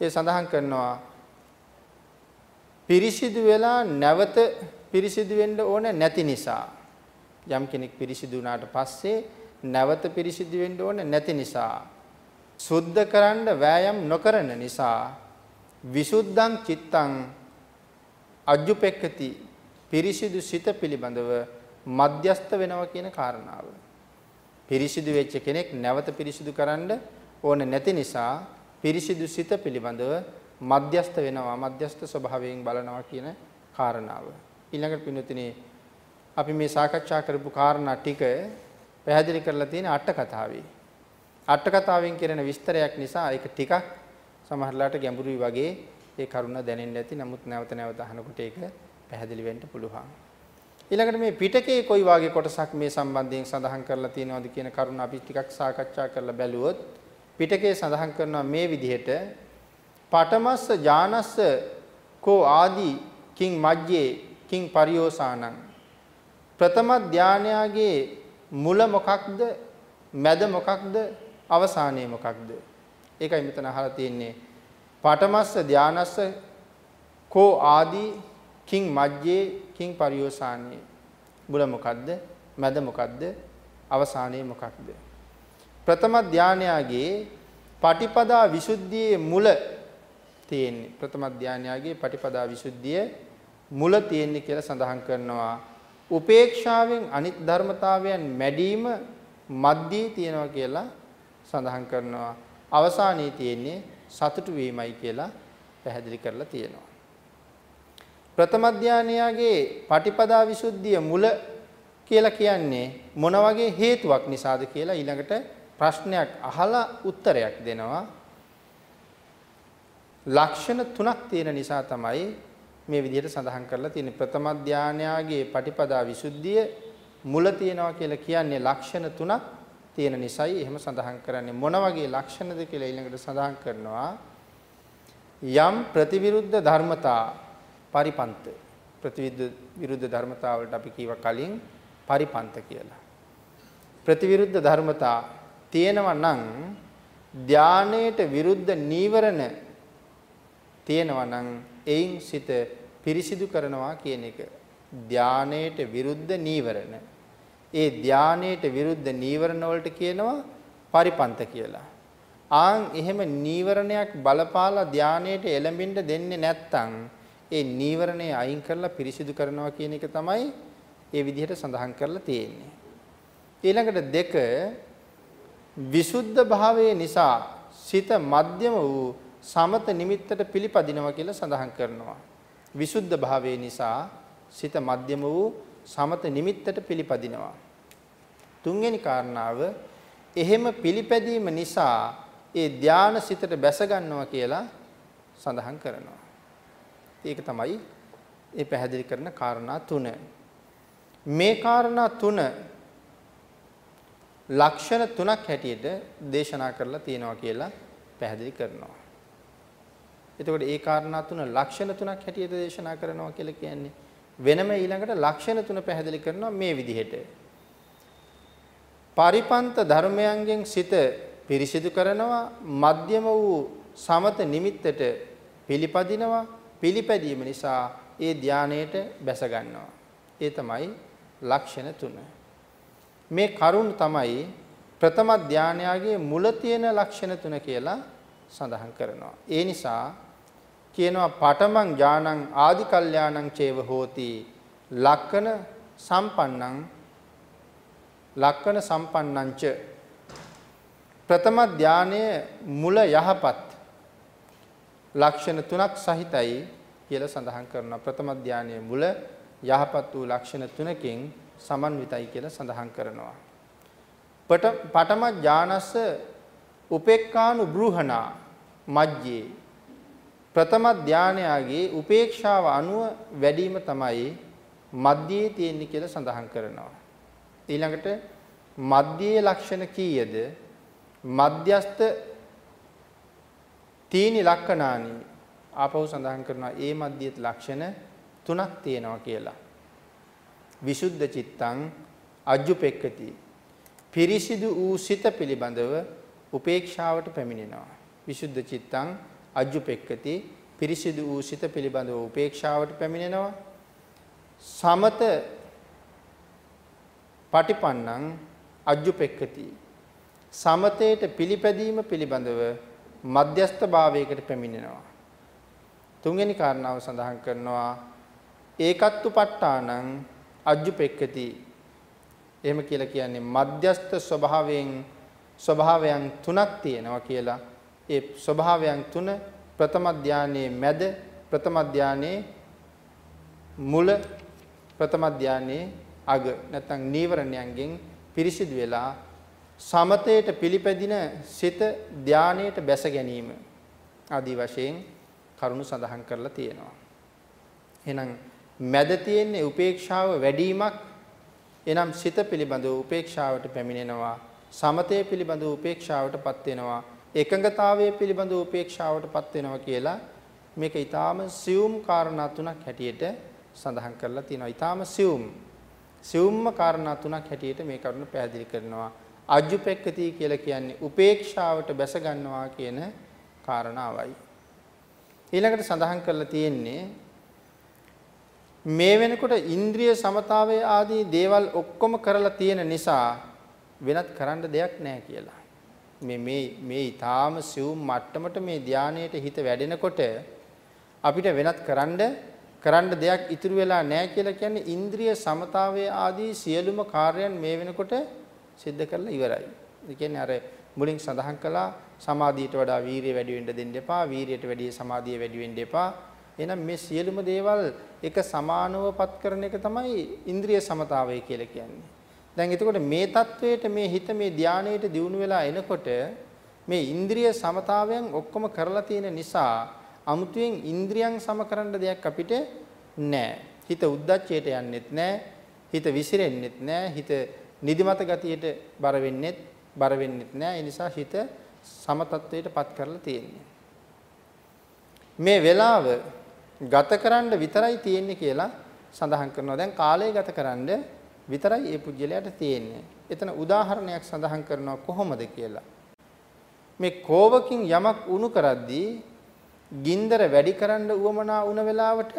ඒ සඳහන් කරනවා පිරිසිදු වෙලා නැවත පිරිසිදු වෙන්න ඕන නැති නිසා. යම් කෙනෙක් පිරිසිදු වුණාට පස්සේ නැවත පිරිසිදු වෙන්න ඕන නැති නිසා සුද්ධ කරන්න වෑයම් නොකරන නිසා විසුද්ධං චිත්තං අජ්ජුපෙක්කති පිරිසිදු සිත පිළිබඳව මධ්‍යස්ත වෙනවා කියන කාරණාව. පිරිසිදු වෙච්ච කෙනෙක් නැවත පිරිසිදු කරන්න ඕන නැති නිසා පිරිසිදු සිත පිළිබඳව මධ්‍යස්ත වෙනවා මධ්‍යස්ත ස්වභාවයෙන් බලනවා කියන කාරණාව. ඊළඟට පින්වතුනි අපි මේ සාකච්ඡා කරපු කාරණා ටික පැහැදිලි කරලා තියෙන අට කතාවේ. අට කතාවෙන් කෙරෙන විස්තරයක් නිසා ඒක ටිකක් සමහරලාට ගැඹුරුයි වගේ ඒ කරුණ දැනෙන්න ඇති. නමුත් නැවත නැවත අහනකොට ඒක පැහැදිලි වෙන්න පුළුවන්. ඊළඟට මේ පිටකේ කොයි වාගේ කොටසක් මේ සම්බන්ධයෙන් සඳහන් කරලා තියෙනවද කියන කරුණ අපි ටිකක් සාකච්ඡා කරලා බැලුවොත් පිටකේ සඳහන් කරනවා මේ විදිහට පඨමස්ස ඥානස්ස කෝ ආදී කිං මජ්ජේ කිං පරියෝසානං ප්‍රථම ධානයාගේ මුල මොකක්ද? මැද මොකක්ද? අවසානයේ මොකක්ද? ඒකයි මෙතන අහලා තියෙන්නේ. පඨමස්ස ධානස්ස කෝ ආදී කිං මජ්ජේ කිං පරියෝසානයේ මුල මොකක්ද? මැද මොකක්ද? අවසානයේ මොකක්ද? ප්‍රථම ධානයාගේ පටිපදා විසුද්ධියේ මුල තියෙන්නේ. ප්‍රථම ධානයාගේ පටිපදා විසුද්ධිය මුල තියෙන්නේ කියලා සඳහන් කරනවා. උපේක්ෂාවෙන් අනිත් ධර්මතාවයන් මැඩීම මධ්‍යයේ තියෙනවා කියලා සඳහන් කරනවා. අවසානයේ තියෙන්නේ සතුටු වීමයි කියලා පැහැදිලි කරලා තියෙනවා. ප්‍රථම ධානයාගේ පටිපදා විසුද්ධිය මුල කියලා කියන්නේ මොන වගේ හේතුවක් නිසාද කියලා ඊළඟට ප්‍රශ්නයක් අහලා උත්තරයක් දෙනවා. ලක්ෂණ තුනක් තියෙන නිසා තමයි මේ විදිහට සඳහන් කරලා තියෙන්නේ. ප්‍රථම ධානයාගේ පටිපදා විසුද්ධිය මුල තියනවා කියලා කියන්නේ ලක්ෂණ තුනක් තියෙන නිසායි එහෙම සඳහන් කරන්නේ. මොන වගේ ලක්ෂණද කියලා ඊළඟට සඳහන් කරනවා. යම් ප්‍රතිවිරුද්ධ ධර්මතා පරිපන්ත. ප්‍රතිවිරුද්ධ විරුද්ධ ධර්මතා වලට අපි කීවා කලින් පරිපන්ත කියලා. ප්‍රතිවිරුද්ධ ධර්මතා තියෙනවා නම් ධානයේට විරුද්ධ නීවරණ තියෙනවා නම් එයින් සිත පිරිසිදු කරනවා කියන එක ධානයේට විරුද්ධ නීවරණ. ඒ ධානයේට විරුද්ධ නීවරණ වලට කියනවා පරිපන්ත කියලා. ආන් එහෙම නීවරණයක් බලපාලා ධානයේට එළඹෙන්න දෙන්නේ නැත්නම් ඒ නීවරණය අයින් කරලා පිරිසිදු කරනවා කියන එක තමයි ඒ විදිහට සඳහන් කරලා තියෙන්නේ. ඊළඟට දෙක විසුද්ධ භාවයේ නිසා සිත මධ්‍යම වූ සමත නිමිත්තට පිළිපදිනවා කියලා සඳහන් කරනවා. විසුද්ධ භාවයේ නිසා සිත මධ්‍යම වූ සමත නිමිත්තට පිළිපදිනවා. තුන්වෙනි කාරණාව එහෙම පිළිපැදීම නිසා ඒ ධාන සිතට බැස ගන්නවා කියලා සඳහන් කරනවා. ඒක තමයි ඒ පැහැදිලි කරන කාරණා තුන. මේ කාරණා තුන ලක්ෂණ තුනක් හැටියට දේශනා කරලා තියෙනවා කියලා පැහැදිලි කරනවා. එතකොට ඒ කාරණා තුන ලක්ෂණ තුනක් හැටියට දේශනා කරනවා කියලා කියන්නේ වෙනම ඊළඟට ලක්ෂණ තුන පැහැදිලි කරනවා මේ විදිහට. පරිපන්ත ධර්මයන්ගෙන් සිත පිරිසිදු කරනවා මධ්‍යම වූ සමත නිමිත්තට පිළිපදිනවා පිළිපැදීම නිසා ඒ ධානයේට බැස ගන්නවා. ඒ තමයි ලක්ෂණ තුන. මේ කරුණ තමයි ප්‍රථම ධානයාගේ මුල තියෙන ලක්ෂණ තුන කියලා සඳහන් කරනවා. ඒ නිසා කියනවා පඨමං ඥානං ආදි කල්යාණං චේව හෝති. ලක්කන සම්පන්නං ලක්කන සම්පන්නංච. ප්‍රථම ධානයේ මුල යහපත් ලක්ෂණ තුනක් සහිතයි කියලා සඳහන් කරනවා. ප්‍රථම ධානයේ මුල යහපත් වූ ලක්ෂණ තුනකින් සමන්විතයි කියලා සඳහන් කරනවා. පඨම ඥානස්ස උපේක්ඛානු බ්‍රූහණා මජ්ජේ. ප්‍රථම ධානයාගේ උපේක්ෂාව අනුව වැඩිම තමයි මධ්‍යයේ තියෙන්නේ කියලා සඳහන් කරනවා. ඊළඟට මධ්‍යයේ ලක්ෂණ කීයද? මධ්‍යස්ත තීනි ලක්ෂණානි ආපහු සඳහන් කරනවා ඒ මධ්‍යයේ ලක්ෂණ තුනක් තියෙනවා කියලා. විසුද්ධ චිත්තං අජ්ජුපෙක්කති පිරිසිදු වූ සිත පිළිබඳව උපේක්ෂාවට පැමිණෙනවා. විසුද්ධ චිත්තං අජ්ජුපෙක්කති පිරිසිදු වූ සිත පිළිබඳව උපේක්ෂාවට පැමිණෙනවා. සමත පටිපන්නං අජ්ජුපෙක්කති සමතේට පිළිපැදීම පිළිබඳව මධ්‍යස්ථ භාවයකට පැමිණෙනවා. තුන්වෙනි කාරණාව සඳහන් කරනවා ඒකත්තු ප ဋ ාණං අජ්ජුපෙක්කති එහෙම කියලා කියන්නේ මධ්‍යස්ථ ස්වභාවයෙන් ස්වභාවයන් තුනක් තියෙනවා කියලා. ඒ ස්වභාවයන් තුන ප්‍රථම ධානයේ මැද ප්‍රථම ධානයේ මුල ප්‍රථම ධානයේ අග. නැත්නම් නීවරණයන්ගෙන් පිරිසිදු වෙලා සමතයට පිළිපැදින සිත ධානයට බැස ගැනීම ආදී වශයෙන් කරුණු සඳහන් කරලා තියෙනවා. එහෙනම් මැද තියෙන්නේ උපේක්ෂාව වැඩිවීමක් එනම් සිත පිළිබඳව උපේක්ෂාවට පැමිණෙනවා. සමතය පිළිබඳව උපේක්ෂාවටපත් වෙනවා. එකඟතාවය පිළිබඳව උපේක්ෂාවටපත් වෙනවා කියලා මේක ඊටාම සියුම් කාරණා තුනක් හැටියට සඳහන් කරලා තියෙනවා. ඊටාම සියුම්. සියුම්ම කාරණා තුනක් හැටියට මේ කරුණ පැහැදිලි කරනවා. අජ්ජුපෙක්කති කියලා කියන්නේ උපේක්ෂාවට බැස ගන්නවා කියන කාරණාවයි. ඊළඟට සඳහන් කරලා තියෙන්නේ මේ වෙනකොට ඉන්ද්‍රිය සමතාවය ආදී දේවල් ඔක්කොම කරලා තියෙන නිසා වෙනත් කරන්න දෙයක් නැහැ කියලා. මේ මේ මේ ඊටාම සිව් මට්ටමට මේ ධානයේට හිත වැඩෙනකොට අපිට වෙනත් කරන්න කරන්න දෙයක් ඉතුරු වෙලා නැහැ කියලා කියන්නේ ඉන්ද්‍රිය සමතාවය ආදී සියලුම කාර්යයන් මේ වෙනකොට සිද්ධ කරලා ඉවරයි. ඒ කියන්නේ අර මුලින් සඳහන් කළා සමාධියට වඩා වීරිය වැඩි වෙන්න දෙන්න එපා, වීරියට වැඩිය සමාධිය වැඩි වෙන්න එපා. එහෙනම් මේ සියලුම දේවල් එක සමානවපත් කරන එක තමයි ඉන්ද්‍රිය සමතාවය කියලා කියන්නේ. දැන් එතකොට මේ தത്വයට මේ හිත මේ ධානයට දියුණු වෙලා එනකොට මේ ඉන්ද්‍රිය සමතාවයන් ඔක්කොම කරලා තියෙන නිසා අමුතුවෙන් ඉන්ද්‍රියන් සමකරන දෙයක් අපිට නැහැ. හිත උද්දච්චයට යන්නෙත් නැහැ. හිත විසිරෙන්නෙත් නැහැ. හිත නිදිමත ගතියට බර වෙන්නෙත් බර වෙන්නෙත් නැහැ. ඒ නිසා හිත සමතත්වයටපත් කරලා තියෙන්නේ. මේ වෙලාව ගතකරන්න විතරයි තියෙන්නේ කියලා සඳහන් කරනවා. දැන් කාලය ගතකරන්න විතරයි ඒ පුජ්‍යලයට තියෙන්නේ. එතන උදාහරණයක් සඳහන් කරනවා කොහොමද කියලා. මේ කෝවකින් යමක් උණු කරද්දී ගින්දර වැඩි කරන්න උවමනා වුණ වෙලාවට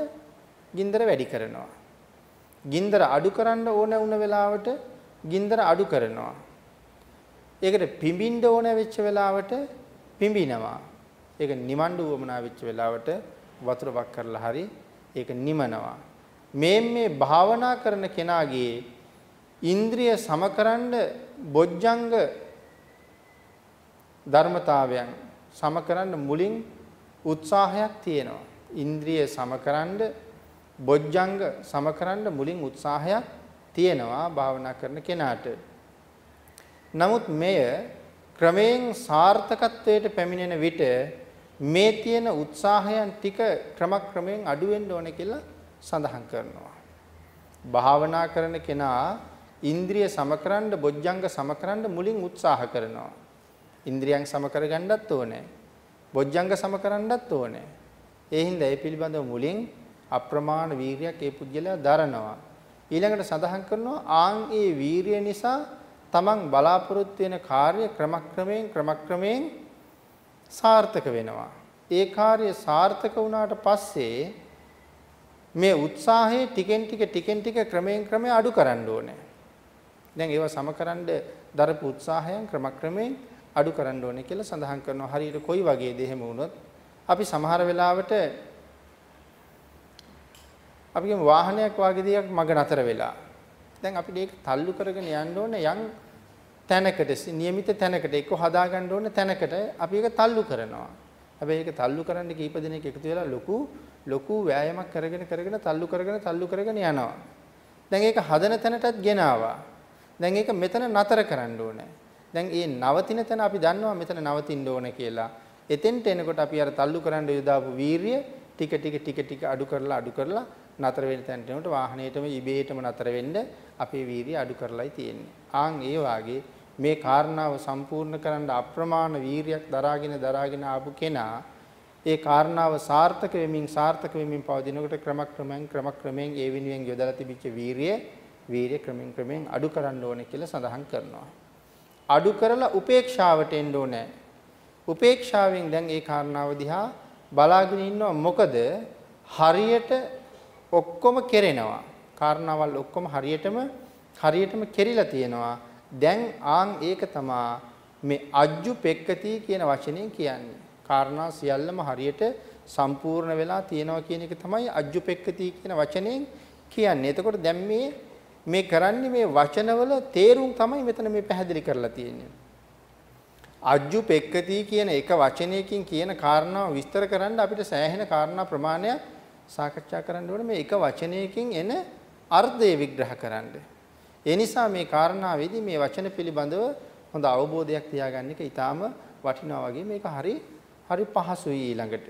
ගින්දර වැඩි කරනවා. ගින්දර අඩු කරන්න ඕන වුණ වෙලාවට ගින්දර අඩු කරනවා. ඒකට පිඹින්න ඕන වෙච්ච වෙලාවට පිඹිනවා. ඒක නිමණ්ඩ උවමනා වෙච්ච වෙලාවට වතුර වක් කරලා හරි ඒක නිමනවා. මේ මේ භාවනා කරන කෙනාගේ ඉන්ද්‍රිය සමකරන්න බොජ්ජංග ධර්මතාවයන් සමකරන්න මුලින් උත්සාහයක් තියෙනවා. ඉන්ද්‍රිය සමකරන්න බොජ්ජංග සමකරන්න මුලින් උත්සාහයක් තියෙනවා භාවනා කරන කෙනාට. නමුත් මෙය ක්‍රමයෙන් සාර්ථකත්වයට පැමිණෙන විට මේ තියෙන උත්සාහයන් ටික ක්‍රමක්‍රමයෙන් අඩු වෙන්න ඕනේ කියලා සඳහන් කරනවා. භාවනා කරන කෙනා ඉන්ද්‍රිය සමකරන්න, බොජ්ජංග සමකරන්න මුලින් උත්සාහ කරනවා. ඉන්ද්‍රියන් සමකර ගන්නත් ඕනේ. බොජ්ජංග සමකරන්නත් ඕනේ. ඒ හින්දා ඒ පිළිබඳව මුලින් අප්‍රමාණ වීරියක් ඒ පුද්ගලයා දරනවා. ඊළඟට සඳහන් කරනවා ආන් ඒ වීරිය නිසා තමන් බලාපොරොත්තු වෙන කාර්ය ක්‍රමක්‍රමයෙන් ක්‍රමක්‍රමයෙන් සාර්ථක වෙනවා. ඒ කාර්ය සාර්ථක වුණාට පස්සේ මේ උත්සාහය ටිකෙන් ටික ටිකෙන් ටික ක්‍රමයෙන් ක්‍රමයෙන් අඩු කරන්න ඕනේ. දැන් ඒව සමකරන්න දරපු උත්සාහයන් ක්‍රමක්‍රමයෙන් අඩු කරන්න ඕනේ කියලා සඳහන් කරනවා. හරියට කොයි වගේද එහෙම වුණොත් අපි සමහර වෙලාවට අපි කියමු වාහනයක් වාගේ දෙයක් මග නතර වෙලා දැන් අපිට ඒක තල්ලු කරගෙන යන්න ඕන යම් තැනකට නියමිත තැනකට එක්ක හදා ගන්න ඕන තැනකට අපි ඒක තල්ලු කරනවා. හැබැයි ඒක තල්ලු කරන්න කීප දිනක එකතු වෙලා ලොකු ලොකු වෑයමක් කරගෙන කරගෙන තල්ලු කරගෙන තල්ලු කරගෙන යනවා. දැන් ඒක හදන තැනටත් ගෙනාවා. දැන් ඒක මෙතන නතර කරන්න ඕනේ. දැන් මේ නවතින තැන අපි දන්නවා මෙතන නවතින්න ඕනේ කියලා. එතෙන්ට එනකොට අපි අර තල්ලු කරන්න යොදාපු වීරිය ටික ටික ටික ටික අඩු කරලා අඩු කරලා නතර වෙන තැනට එනකොට වාහනේටම ඉබේටම නතර වෙන්න අපේ වීරිය අඩු කරලායි තියෙන්නේ. ආන් ඒ වාගේ මේ කාරණාව සම්පූර්ණ කරන්න අප්‍රමාණ වීරියක් දරාගෙන දරාගෙන ආපු කෙනා ඒ කාරණාව සාර්ථක වෙමින් සාර්ථක වෙමින් පවදිනකොට ක්‍රමක්‍රමයෙන් ක්‍රමක්‍රමයෙන් ඒ වෙනුවෙන් යොදලා තිබිච්ච වීරිය වීරිය ක්‍රමෙන් ක්‍රමෙන් අඩු කරන්න ඕනේ කියලා සඳහන් කරනවා. අඩු කරලා උපේක්ෂාවට එන්න ඕනේ. උපේක්ෂාවෙන් දැන් ඒ කාරණාව දිහා බලාගෙන ඉන්නවා මොකද හරියට ඔක්කොම කෙරෙනවා. කාරණාවල් ඔක්කොම හරියටම හරියටම කෙරිලා තියෙනවා. දැන් ආන් ඒක තමා මේ අජ්ජු පෙක්කති කියන වචනයෙන් කියන්නේ. කාරණා සියල්ලම හරියට සම්පූර්ණ වෙලා තියෙනවා කියන එක තමයි අජ්ජු පෙක්කති කියන වචනයෙන් කියන්නේ. එතකොට දැන් මේ මේ කරන්නේ මේ වචනවල තේරුම් තමයි මෙතන මේ පැහැදිලි කරලා තියෙන්නේ. අජ්ජු පෙක්කති කියන එක වචනයකින් කියන කාරණාව විස්තර කරන්න අපිට සෑහෙන කාරණා ප්‍රමාණයක් සාකච්ඡා කරන්න ඕනේ මේ එක වචනයකින් එන අර්ථය විග්‍රහ කරන්න. ඒ නිසා මේ කාරණාවේදී මේ වචන පිළිබඳව හොඳ අවබෝධයක් තියාගන්න එක ඊටාම වටිනවා වගේ මේක හරි හරි පහසුයි ඊළඟට.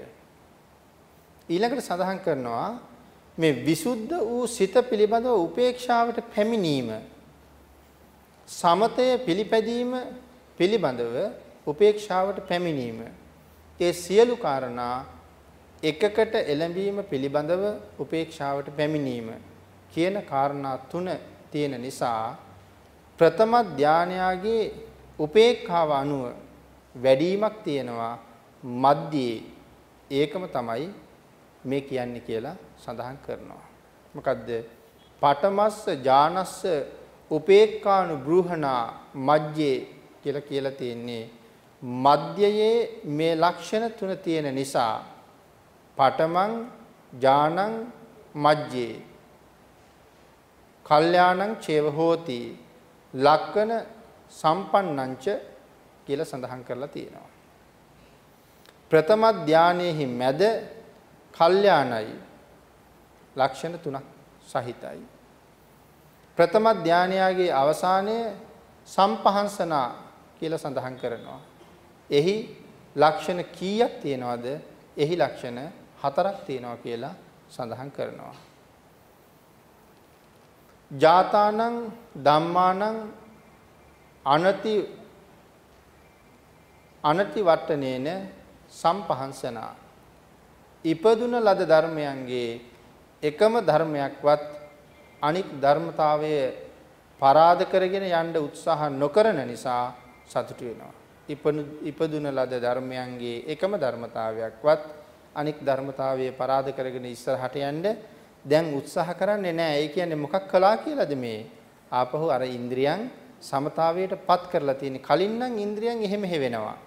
ඊළඟට සඳහන් කරනවා මේ විසුද්ධ වූ සිත පිළිබඳව උපේක්ෂාවට පැමිණීම සමතය පිළිපැදීම පිළිබඳව උපේක්ෂාවට පැමිණීම. ඒ සියලු කාරණා එකකට එළඹීම පිළිබඳව උපේක්ෂාවට පැමිණීම කියන කාරණා තුන තියෙන නිසා ප්‍රථම ධානයාගේ උපේක්ඛාව අනුව වැඩිමක් තියෙනවා මධ්‍යයේ. ඒකම තමයි මේ කියන්නේ කියලා සඳහන් කරනවා. මොකද්ද? පඨමස්ස ඥානස්ස උපේක්ඛානු බ්‍රූහණා මජ්ජේ කියලා කියලා තියෙන්නේ මධ්‍යයේ මේ ලක්ෂණ තුන තියෙන නිසා පඨමං ඥානං මජ්ජේ කල්යාණං චේව හෝති ලක්කන සම්පන්නංච කියලා සඳහන් කරලා තියෙනවා. ප්‍රථම ධානයේහි මැද කල්යාණයි ලක්ෂණ තුනක් සහිතයි. ප්‍රථම ධානයාගේ අවසානය සම්පහන්සනා කියලා සඳහන් කරනවා. එහි ලක්ෂණ කීයක් තියෙනවද? එහි ලක්ෂණ හතරක් තියෙනවා කියලා සඳහන් කරනවා. ජාතානං ධම්මානං අනති අනති වට්ටනේන සම්පහන්සනා ඉපදුන ලද ධර්මයන්ගේ එකම ධර්මයක්වත් අනික් ධර්මතාවය පරාද කරගෙන යන්න උත්සාහ නොකරන නිසා සතුටු වෙනවා. ඉපදුන ලද ධර්මයන්ගේ එකම ධර්මතාවයක්වත් අනික් ධර්මතාවය පරාද කරගෙන ඉස්සරහට යන්න දැන් උත්සාහ කරන්නේ නැහැ. ඒ කියන්නේ මොකක් කළා කියලාද මේ? ආපහු අර ඉන්ද්‍රියන් සමතාවයට පත් කරලා තියෙන. කලින් නම් ඉන්ද්‍රියන් එහෙම හැවෙනවා.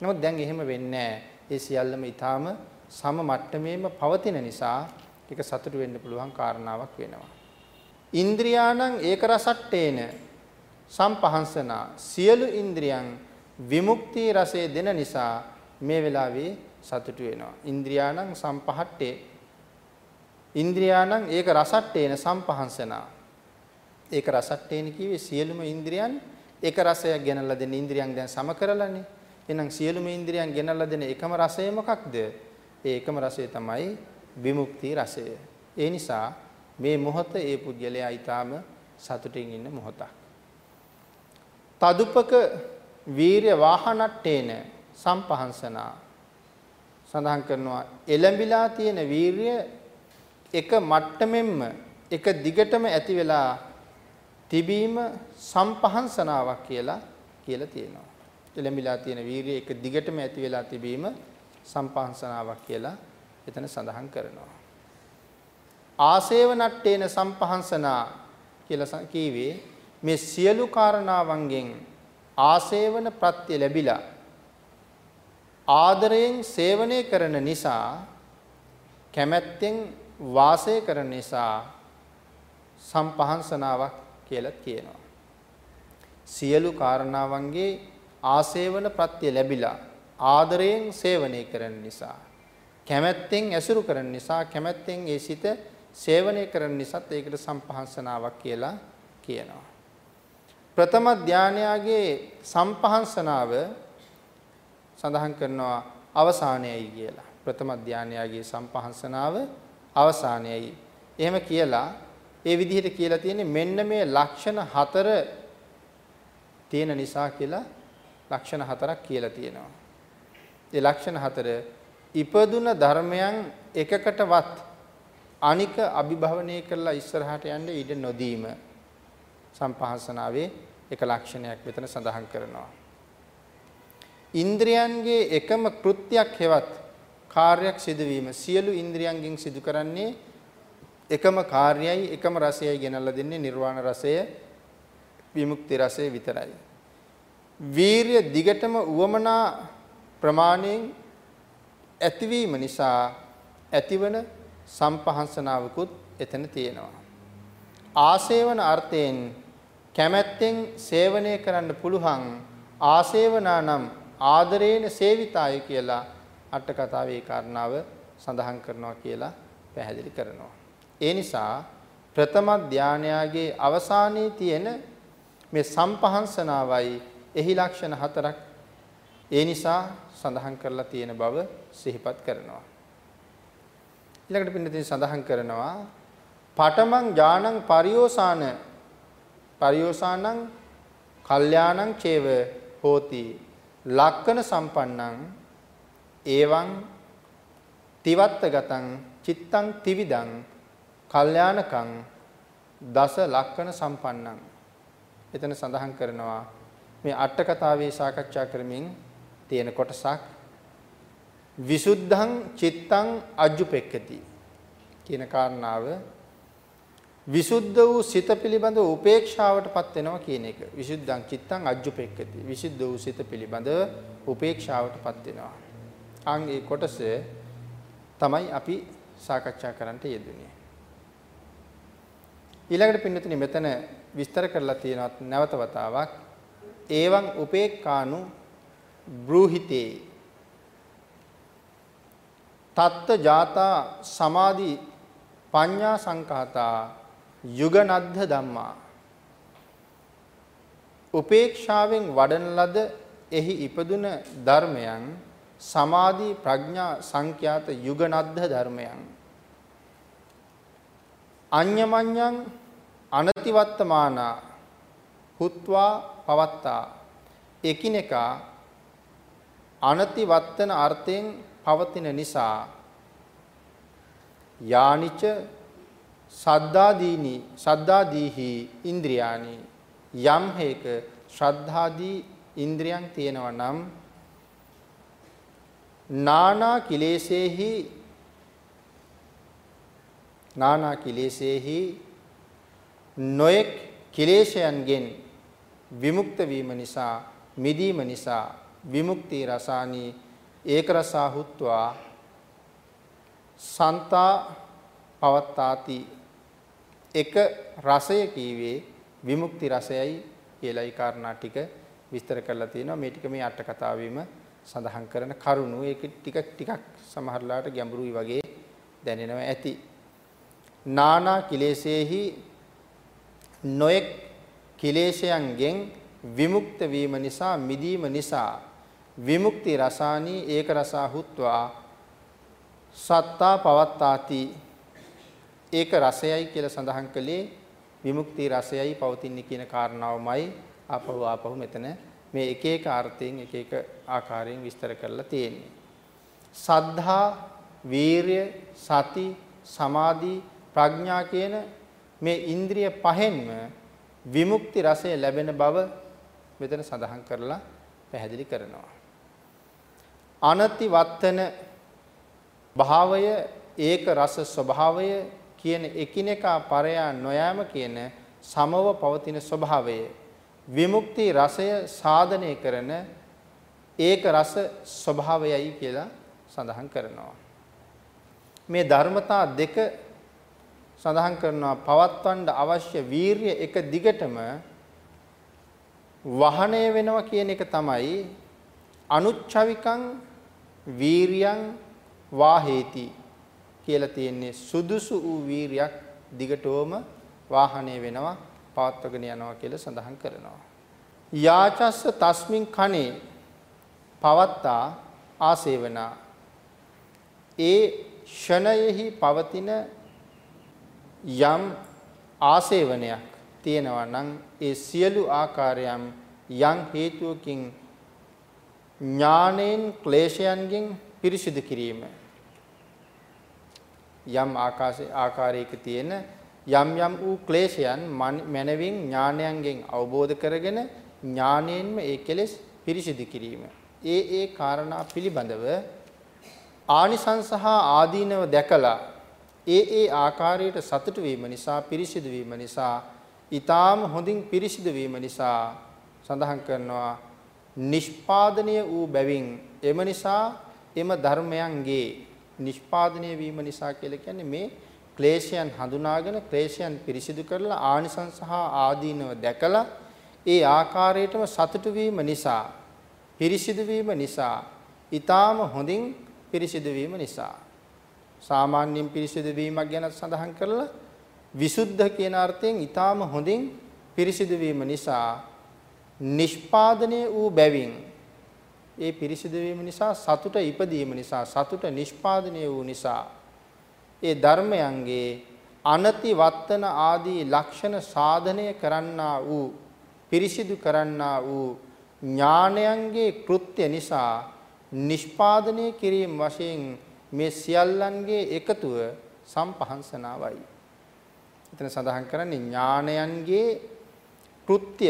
නමුත් දැන් එහෙම වෙන්නේ ඒ සියල්ලම ඊටාම සම මට්ටමේම පවතින නිසා ඒක සතුටු වෙන්න පුළුවන් කාරණාවක් වෙනවා. ඉන්ද්‍රියාණං ඒක රසට්ටේන සම්පහන්සනා සියලු ඉන්ද්‍රියන් විමුක්ති රසය දෙන නිසා මේ වෙලාවේ සතුටු වෙනවා. ඉන්ද්‍රියාණං සම්පහට්ටේ ඉන්ද්‍රියාණං ඒක රසට්ටේන සම්පහන්සනා. ඒක රසට්ටේන කිව්වේ සියලුම ඉන්ද්‍රියන් එක රසයක් ගෙනල්ලා දෙන ඉන්ද්‍රියන් දැන් සම කරලානේ. එහෙනම් සියලුම ඉන්ද්‍රියන් ගෙනල්ලා දෙන එකම රසය මොකක්ද? ඒ එකම රසය තමයි විමුක්ති රසය. ඒ නිසා මේ මොහොත ඒ පුද්ගලයා ඊටාම සතුටින් ඉන්න මොහොතක්. තදුපක වීරය වාහනට්ටේන සම්පහන්සනා සඳහන් කරනවා එළඹිලා තියෙන වීරිය එක මට්ටමෙන්ම එක දිගටම ඇති වෙලා තිබීම සම්පහන්සනාවක් කියලා කියලා තියෙනවා. එළඹිලා තියෙන වීරිය එක දිගටම ඇති වෙලා තිබීම සම්පහන්සනාවක් කියලා එතන සඳහන් කරනවා. ආසේව නට්ටේන සම්පහන්සනා කියලා කීවේ මේ සියලු කාරණාවන්ගෙන් ආසේවන ප්‍රත්‍ය ලැබිලා ආදරයෙන් සේවනය කරන නිසා කැමැත්තෙන් වාසය කරන නිසා සම්පහන්සනාවක් කියලත් කියනවා. සියලු කාරණාවන්ගේ ආසේවන ප්‍රත්‍ය ලැබිලා ආදරයෙන් සේවනය කරන නිසා කැමැත්තෙන් ඇසුරු කරන නිසා කැමැත්තෙන් ඒ සිත සේවනය කරන නිසාත් ඒකට සම්පහන්සනාවක් කියලා කියනවා. ප්‍රථම ධානයාගේ සම්පහන්සනාව සඳහන් කරනවා අවසානයයි කියලා. ප්‍රථම ධානයාගේ සම්පහන්සනාව අවසානයයි. එහෙම කියලා ඒ විදිහට කියලා තියෙන්නේ මෙන්න මේ ලක්ෂණ හතර තියෙන නිසා කියලා ලක්ෂණ හතරක් කියලා තියෙනවා. ඒ ලක්ෂණ හතර ඉපදුන ධර්මයන් එකකටවත් අනික අභිභවනය කරලා ඉස්සරහට යන්න ඉඩ නොදීම සම්පහන්සනාවේ එක ලක්ෂණයක් මෙතන සඳහන් කරනවා. ඉන්ද්‍රයන්ගේ එකම කෘත්‍යයක් හෙවත් කාර්යයක් සිදුවීම සියලු ඉන්ද්‍රියන්ගෙන් සිදු කරන්නේ එකම කාර්යයයි එකම රසයයි ගෙනල්ලා දෙන්නේ නිර්වාණ රසය විමුක්ති රසය විතරයි. වීරිය දිගටම උවමනා ප්‍රමාණයෙන් ඇතිවීම නිසා ඇතිවන සම්පහන්සනාවකුත් එතන තියෙනවා. ආසේවන අර්ථයෙන් කැමැත්තෙන් සේවනය කරන්න පුළුවන් ආසේවනා නම් ආදරේන සේවිතාය කියලා අට කතාවේ කාරණාව සඳහන් කරනවා කියලා පැහැදිලි කරනවා. ඒ නිසා ප්‍රථම ධානයාගේ අවසානයේ තියෙන මේ සම්පහන්සනාවයි එහි ලක්ෂණ හතරක් ඒ නිසා සඳහන් කරලා තියෙන බව සිහිපත් කරනවා. ඊළඟට පින්නතින් සඳහන් කරනවා පඨමං ඥානං පරියෝසాన පරියෝසానං කල්යාණං චේව හෝති ලක්කන සම්පන්නං එවං තිවත්තගතං චිත්තං තිවිදං කල්යාණකං දස ලක්කන සම්පන්නං එතන සඳහන් කරනවා මේ අට කතාවේ සාකච්ඡා කරමින් තියෙන කොටසක් විසුද්ධං චිත්තං අජ්ජුපෙක්කති කියන කාරණාව විසුද්ධ වූ සිත පිළිබඳ උපේක්ෂාවටපත් වෙනවා කියන එක. විසුද්ධං චිත්තං අජ්ජුපෙක්කති. විසුද්ධ වූ සිත පිළිබඳ උපේක්ෂාවටපත් වෙනවා. අන් ඒ කොටස තමයි අපි සාකච්ඡා කරන්නට යෙදුනේ. ඊළඟට පින්නතුනි මෙතන විස්තර කරලා තියෙනවා නැවත වතාවක් ඒවං උපේක්ඛානු බ්‍රූහිතේ. තත්ත ජාතා සමාධි පඤ්ඤා සංඛාතා යුගනද්ධ ධම්මා. උපේක්ෂාවෙන් වඩන ලද එහි ඉපදුන ධර්මයන් සමාධි ප්‍රඥා සංඛ්‍යාත යුගනද්ධ ධර්මයන්. අඤ්ඤමඤ්ඤං අනතිවත්තමානා හුත්වා පවත්තා එකිනෙකා අනතිවත්තන අර්ථයෙන් පවතින නිසා යානිච සද්දාදීනි සද්දාදීහි ඉන්ද්‍රියානි යම් හේක ශ්‍රද්ධාදී ඉන්ද්‍රියන් තියෙනවා නම් නානා කිලේශේහි නානා කිලේශේහි නොයෙක් කිලේශයන්ගෙන් විමුක්ත වීම නිසා මිදීම නිසා විමුක්ති රසානි. ඒක රසහුත්වා සන්තා පවත්තාති. එක රසය කීවේ විමුක්ති රසයයි කියලායි කාරණා ටික විස්තර කරලා තියෙනවා. මේ ටික මේ අට කතාවෙම සඳහන් කරන කරුණු. ඒක ටික ටිකක් සමහරලාට ගැඹුරුයි වගේ දැනෙනවා ඇති. නානා කිලේශේහි නොඑක් කිලේශයන්ගෙන් විමුක්ත වීම නිසා මිදීම නිසා විමුක්ති රසානි ඒක රසහුත්වා සත්තා පවත්තාති ඒක රසයයි කියලා සඳහන් කළේ විමුක්ති රසයයි පවතින්නේ කියන කාරණාවමයි ආපහු ආපහු මෙතන මේ එක එක අර්ථයෙන් එක එක ආකාරයෙන් විස්තර කරලා තියෙන්නේ. සද්ධා, වීරය, සති, සමාධි, ප්‍රඥා කියන මේ ඉන්ද්‍රිය පහෙන්ම විමුක්ති රසය ලැබෙන බව මෙතන සඳහන් කරලා පැහැදිලි කරනවා. අනති වත්තන භාවය ඒක රස ස්වභාවය කියන එකිනෙකා පරයා නොයෑම කියන සමව පවතින ස්වභාවය විමුක්ති රසය සාධනය කරන ඒක රස ස්වභාවයයි කියලා සඳහන් කරනවා. මේ ධර්මතා දෙක සඳහන් කරනවා පවත්වන්න අවශ්‍ය වීරිය එක දිගටම වහණය වෙනවා කියන එක තමයි අනුච්චවිකං වීරියං වාහේති කියලා තියෙන්නේ සුදුසු වූ වීරියක් දිගටම වාහනය වෙනවා පවත්වගෙන යනවා කියලා සඳහන් කරනවා. යාචස්ස තස්මින් කනේ පවත්තා ආසේවනා ඒ ෂණයෙහි පවතින යම් ආසේවනයක් තියෙනවා නම් ඒ සියලු ආකාරයන් යම් හේතුවකින් ඥාණයෙන් ක්ලේශයන්ගෙන් පිරිසිදු කිරීම යම් ආකාශයේ ආකාරයක තියෙන යම් යම් වූ ක්ලේශයන් මනවින් ඥානයන්ගෙන් අවබෝධ කරගෙන ඥානයෙන්ම ඒ කෙලෙස් පිරිසිදු කිරීම. ඒ ඒ කාරණා පිළිබඳව ආනිසංස හා ආදීනව දැකලා ඒ ඒ ආකාරයට සතුටු වීම නිසා පිරිසිදු වීම නිසා ඊටාම හොඳින් පිරිසිදු වීම නිසා සඳහන් කරනවා නිෂ්පාදනීය වූ බැවින් එම නිසා එම ධර්මයන්ගේ නිෂ්පාදනය වීම නිසා කියලා කියන්නේ මේ ක්ලේශයන් හඳුනාගෙන ක්ලේශයන් පිරිසිදු කරලා ආනිසංස හා ආදීනව දැකලා ඒ ආකාරයටම සතුටු වීම නිසා පිරිසිදු වීම නිසා ඊටාම හොඳින් පිරිසිදු වීම නිසා සාමාන්‍යයෙන් පිරිසිදු වීමක් ගැන සඳහන් කරලා විසුද්ධ කියන අර්ථයෙන් ඊටාම හොඳින් පිරිසිදු වීම නිසා නිෂ්පාදනය වූ බැවින් ඒ පිරිසිදු වීම නිසා සතුට ඉපදීම නිසා සතුට නිෂ්පාදනය වූ නිසා ඒ ධර්මයන්ගේ අනති වත්තන ආදී ලක්ෂණ සාධනය කරන්නා වූ පිරිසිදු කරන්නා වූ ඥානයන්ගේ කෘත්‍ය නිසා නිෂ්පාදනය කිරීම වශයෙන් මේ සියල්ලන්ගේ එකතුව සම්පහන්සනාවයි. එතන සඳහන් කරන්නේ ඥානයන්ගේ කෘත්‍ය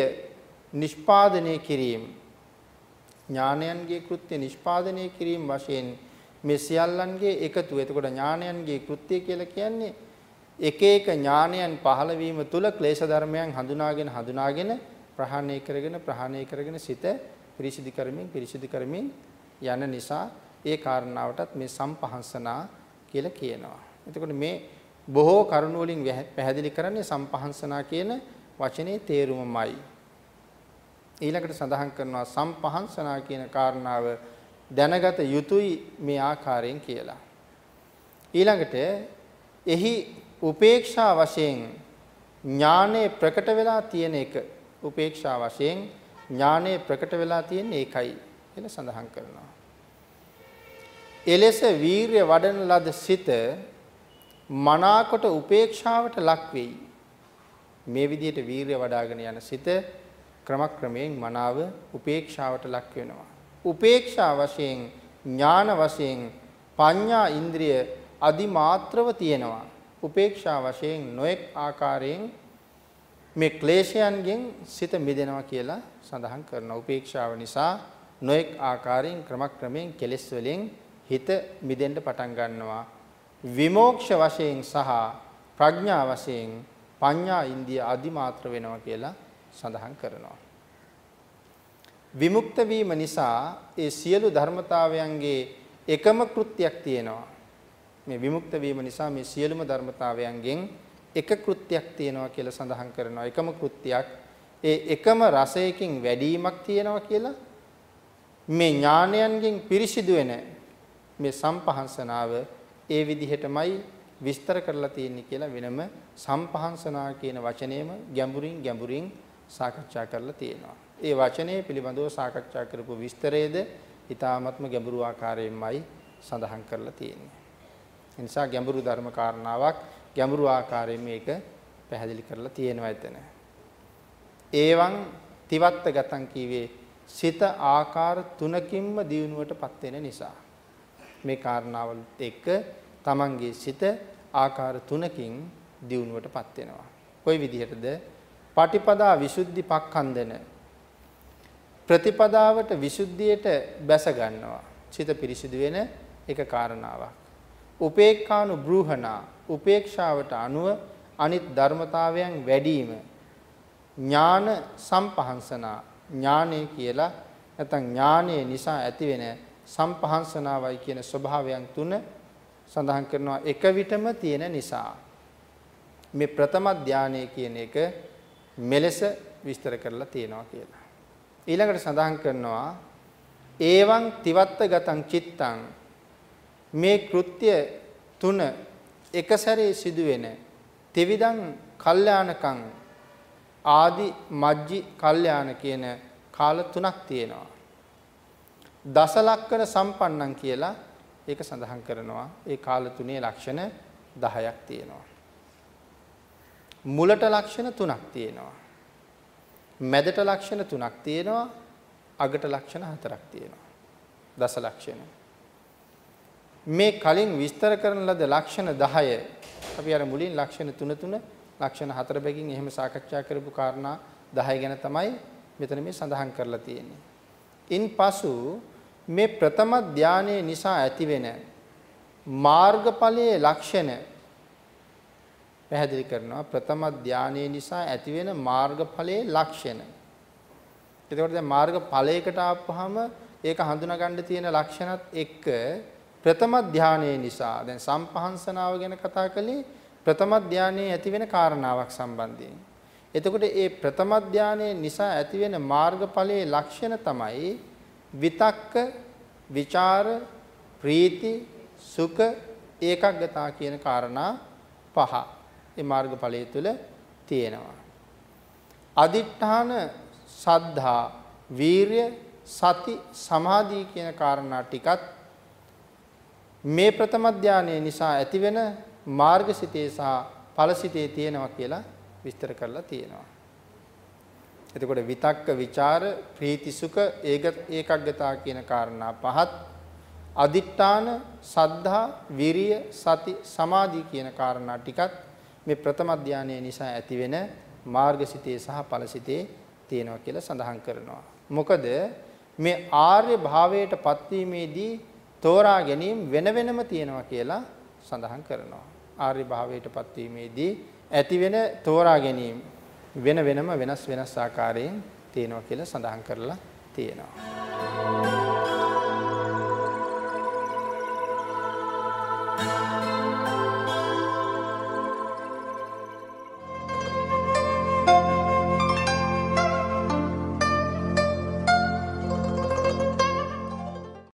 නිෂ්පාදනය කිරීම ඥානයන්ගේ කෘත්‍ය නිෂ්පාදනය කිරීම වශයෙන් මේ සියල්ලන්ගේ එකතු. එතකොට ඥානයන්ගේ කෘත්‍ය කියලා කියන්නේ එක එක ඥානයන් පහළ වීම තුළ ක්ලේශ ධර්මයන් හඳුනාගෙන හඳුනාගෙන ප්‍රහාණය කරගෙන ප්‍රහාණය කරගෙන සිත පිරිසිදු කරමින් පිරිසිදු කරමින් යන නිසා ඒ කාරණාවටත් මේ සම්පහන්සනා කියලා කියනවා. එතකොට මේ බොහෝ කරුණු වලින් පැහැදිලි කරන්නේ සම්පහන්සනා කියන වචනේ තේරුමමයි. ඊළඟට සඳහන් කරනවා සම්පහන්සනා කියන කාරණාව දැනගත යුතුයි මේ ආකාරයෙන් කියලා. ඊළඟට එහි උපේක්ෂා වශයෙන් ඥානය ප්‍රකට වෙලා තියෙන එක උපේක්ෂා වශයෙන් ඥානය ප්‍රකට වෙලා තියෙන එකයි කියලා සඳහන් කරනවා. එලෙස වීරිය වඩන ලද සිත මනාකොට උපේක්ෂාවට ලක් වෙයි. මේ විදිහට වීරිය වඩ아가න යන සිත ක්‍රමක්‍රමයෙන් මනාව උපේක්ෂාවට ලක් වෙනවා. උපේක්ෂා වශයෙන් ඥාන වශයෙන් පඤ්ඤා ඉන්ද්‍රිය අදිමාත්‍රව තියෙනවා. උපේක්ෂා වශයෙන් නොඑක් ආකාරයෙන් මේ ක්ලේශයන්ගෙන් සිත මිදෙනවා කියලා සඳහන් කරනවා. උපේක්ෂාව නිසා නොඑක් ආකාරයෙන් ක්‍රමක්‍රමයෙන් කෙලෙස් වලින් හිත මිදෙන්න පටන් ගන්නවා. විමෝක්ෂ වශයෙන් සහ ප්‍රඥා වශයෙන් පඤ්ඤා ඉන්දිය අදිමාත්‍ර වෙනවා කියලා සඳහන් කරනවා. විමුක්ත වීම නිසා ඒ සියලු ධර්මතාවයන්ගේ එකම කෘත්‍යයක් තියෙනවා. මේ විමුක්ත වීම නිසා මේ සියලුම ධර්මතාවයන්ගෙන් එක කෘත්‍යයක් තියෙනවා කියලා සඳහන් කරනවා. එකම කෘත්‍යයක් ඒ එකම රසයකින් වැඩිවීමක් තියෙනවා කියලා මේ ඥානයන්ගෙන් පිරිසිදු වෙන මේ සම්පහන්සනාව ඒ විදිහටමයි විස්තර කරලා තියෙන්නේ කියලා වෙනම සම්පහන්සනා කියන වචනයම ගැඹුරින් ගැඹුරින් සාකච්ඡා කරලා තියෙනවා. ඒ වචනේ පිළිබඳව සාකච්ඡා කරපු විස්තරයේද ඊ타ත්ම ගැඹුරු ආකාරයෙන්මයි සඳහන් කරලා තියෙන්නේ. ඒ නිසා ගැඹුරු ධර්ම කාරණාවක් ගැඹුරු ආකාරයෙන් මේක පැහැදිලි කරලා තියෙනවා එතන. ඒවන් තිවත්ත ගතන් කීවේ සිත ආකාර තුනකින්ම දියුණුවටපත් වෙන නිසා. මේ කාරණාවලත් එක්ක තමන්ගේ සිත ආකාර තුනකින් දියුණුවටපත් වෙනවා. කොයි විදිහටද? පටිපදා විසුද්ධි පක්ඛන්දන ප්‍රතිපදාවට විසුද්ධියට බැස ගන්නවා. චිත පිරිසිදු වෙන එක කාරණාවක්. උපේක්ඛානු බ්‍රූහනා උපේක්ෂාවට අනුව අනිත් ධර්මතාවයන් වැඩිම ඥාන සම්පහන්සනා ඥානය කියලා නැත්නම් ඥානයේ නිසා ඇතිවෙන සම්පහන්සනාවයි කියන ස්වභාවයන් තුන සඳහන් කරනවා එක විටම තියෙන නිසා මේ ප්‍රථම ධානය කියන එක මෙලෙස විස්තර කරලා තියෙනවා කියලා. ඊළඟට සඳහන් කරනවා ඒවං තිවත්ත ගතං චිත්තං මේ කෘත්‍ය තුන එක සැරේ සිදුවෙන ත්‍රිවිධං කල්යාණකං ආදි මජ්ජි කල්යාණ කියන කාල තුනක් තියෙනවා. දස ලක්ෂණ සම්පන්නං කියලා ඒක සඳහන් කරනවා. ඒ කාල තුනේ ලක්ෂණ 10ක් තියෙනවා. මුලට ලක්ෂණ තුනක් තියෙනවා. මැදට ලක්ෂණ තුනක් තියෙනවා. අගට ලක්ෂණ හතරක් තියෙනවා. දස ලක්ෂණ. මේ කලින් විස්තර කරන ලද ලක්ෂණ 10 අපි අර මුලින් ලක්ෂණ 3 3 ලක්ෂණ 4 බැගින් එහෙම සාකච්ඡා කරපු කාරණා 10 ගැන තමයි මෙතන මේ සඳහන් කරලා තියෙන්නේ. ඉන්පසු මේ ප්‍රථම ධානයේ නිසා ඇතිවෙන මාර්ගඵලයේ ලක්ෂණ පැහැදිලි කරනවා ප්‍රථම ධානයේ නිසා ඇතිවෙන මාර්ගඵලයේ ලක්ෂණ. එතකොට දැන් මාර්ගඵලයකට ආපුවාම ඒක හඳුනා ගන්න තියෙන ලක්ෂණත් එක්ක ප්‍රථම ධානයේ නිසා දැන් සම්පහන්සනාව ගැන කතා කළේ ප්‍රථම ධානයේ ඇතිවෙන කාරණාවක් සම්බන්ධයෙන්. එතකොට ඒ ප්‍රථම ධානයේ නිසා ඇතිවෙන මාර්ගඵලයේ ලක්ෂණ තමයි විතක්ක, ਵਿਚාර, ප්‍රීති, සුඛ, ඒකග්ගතා කියන කාරණා පහ. මේ මාර්ගඵලයේ තුල තියෙනවා. අදිඨාන, සද්ධා, වීරිය, සති, සමාධි කියන කාරණා ටිකත් මේ ප්‍රථම ධානයේ නිසා ඇතිවෙන මාර්ගසිතේ සහ ඵලසිතේ තියෙනවා කියලා විස්තර කරලා තියෙනවා. එතකොට විතක්ක ਵਿਚාර ප්‍රීති සුඛ ඒකග්ගතා කියන කාරණා පහත් අදිඨාන සද්ධා විරිය සති සමාධි කියන කාරණා ටිකත් මේ ප්‍රථම ධානයේ නිසා ඇතිවෙන මාර්ගසිතේ සහ ඵලසිතේ තියෙනවා කියලා සඳහන් කරනවා. මොකද මේ ආර්ය භාවයට පත්වීමේදී තෝරා ගැනීම වෙන වෙනම තියෙනවා කියලා සඳහන් කරනවා. ආර්ය භාවයට පත්වීමේදී ඇති වෙන තෝරා ගැනීම වෙන වෙනම වෙනස් වෙනස් ආකාරයෙන් තියෙනවා කියලා සඳහන් කරලා තියෙනවා.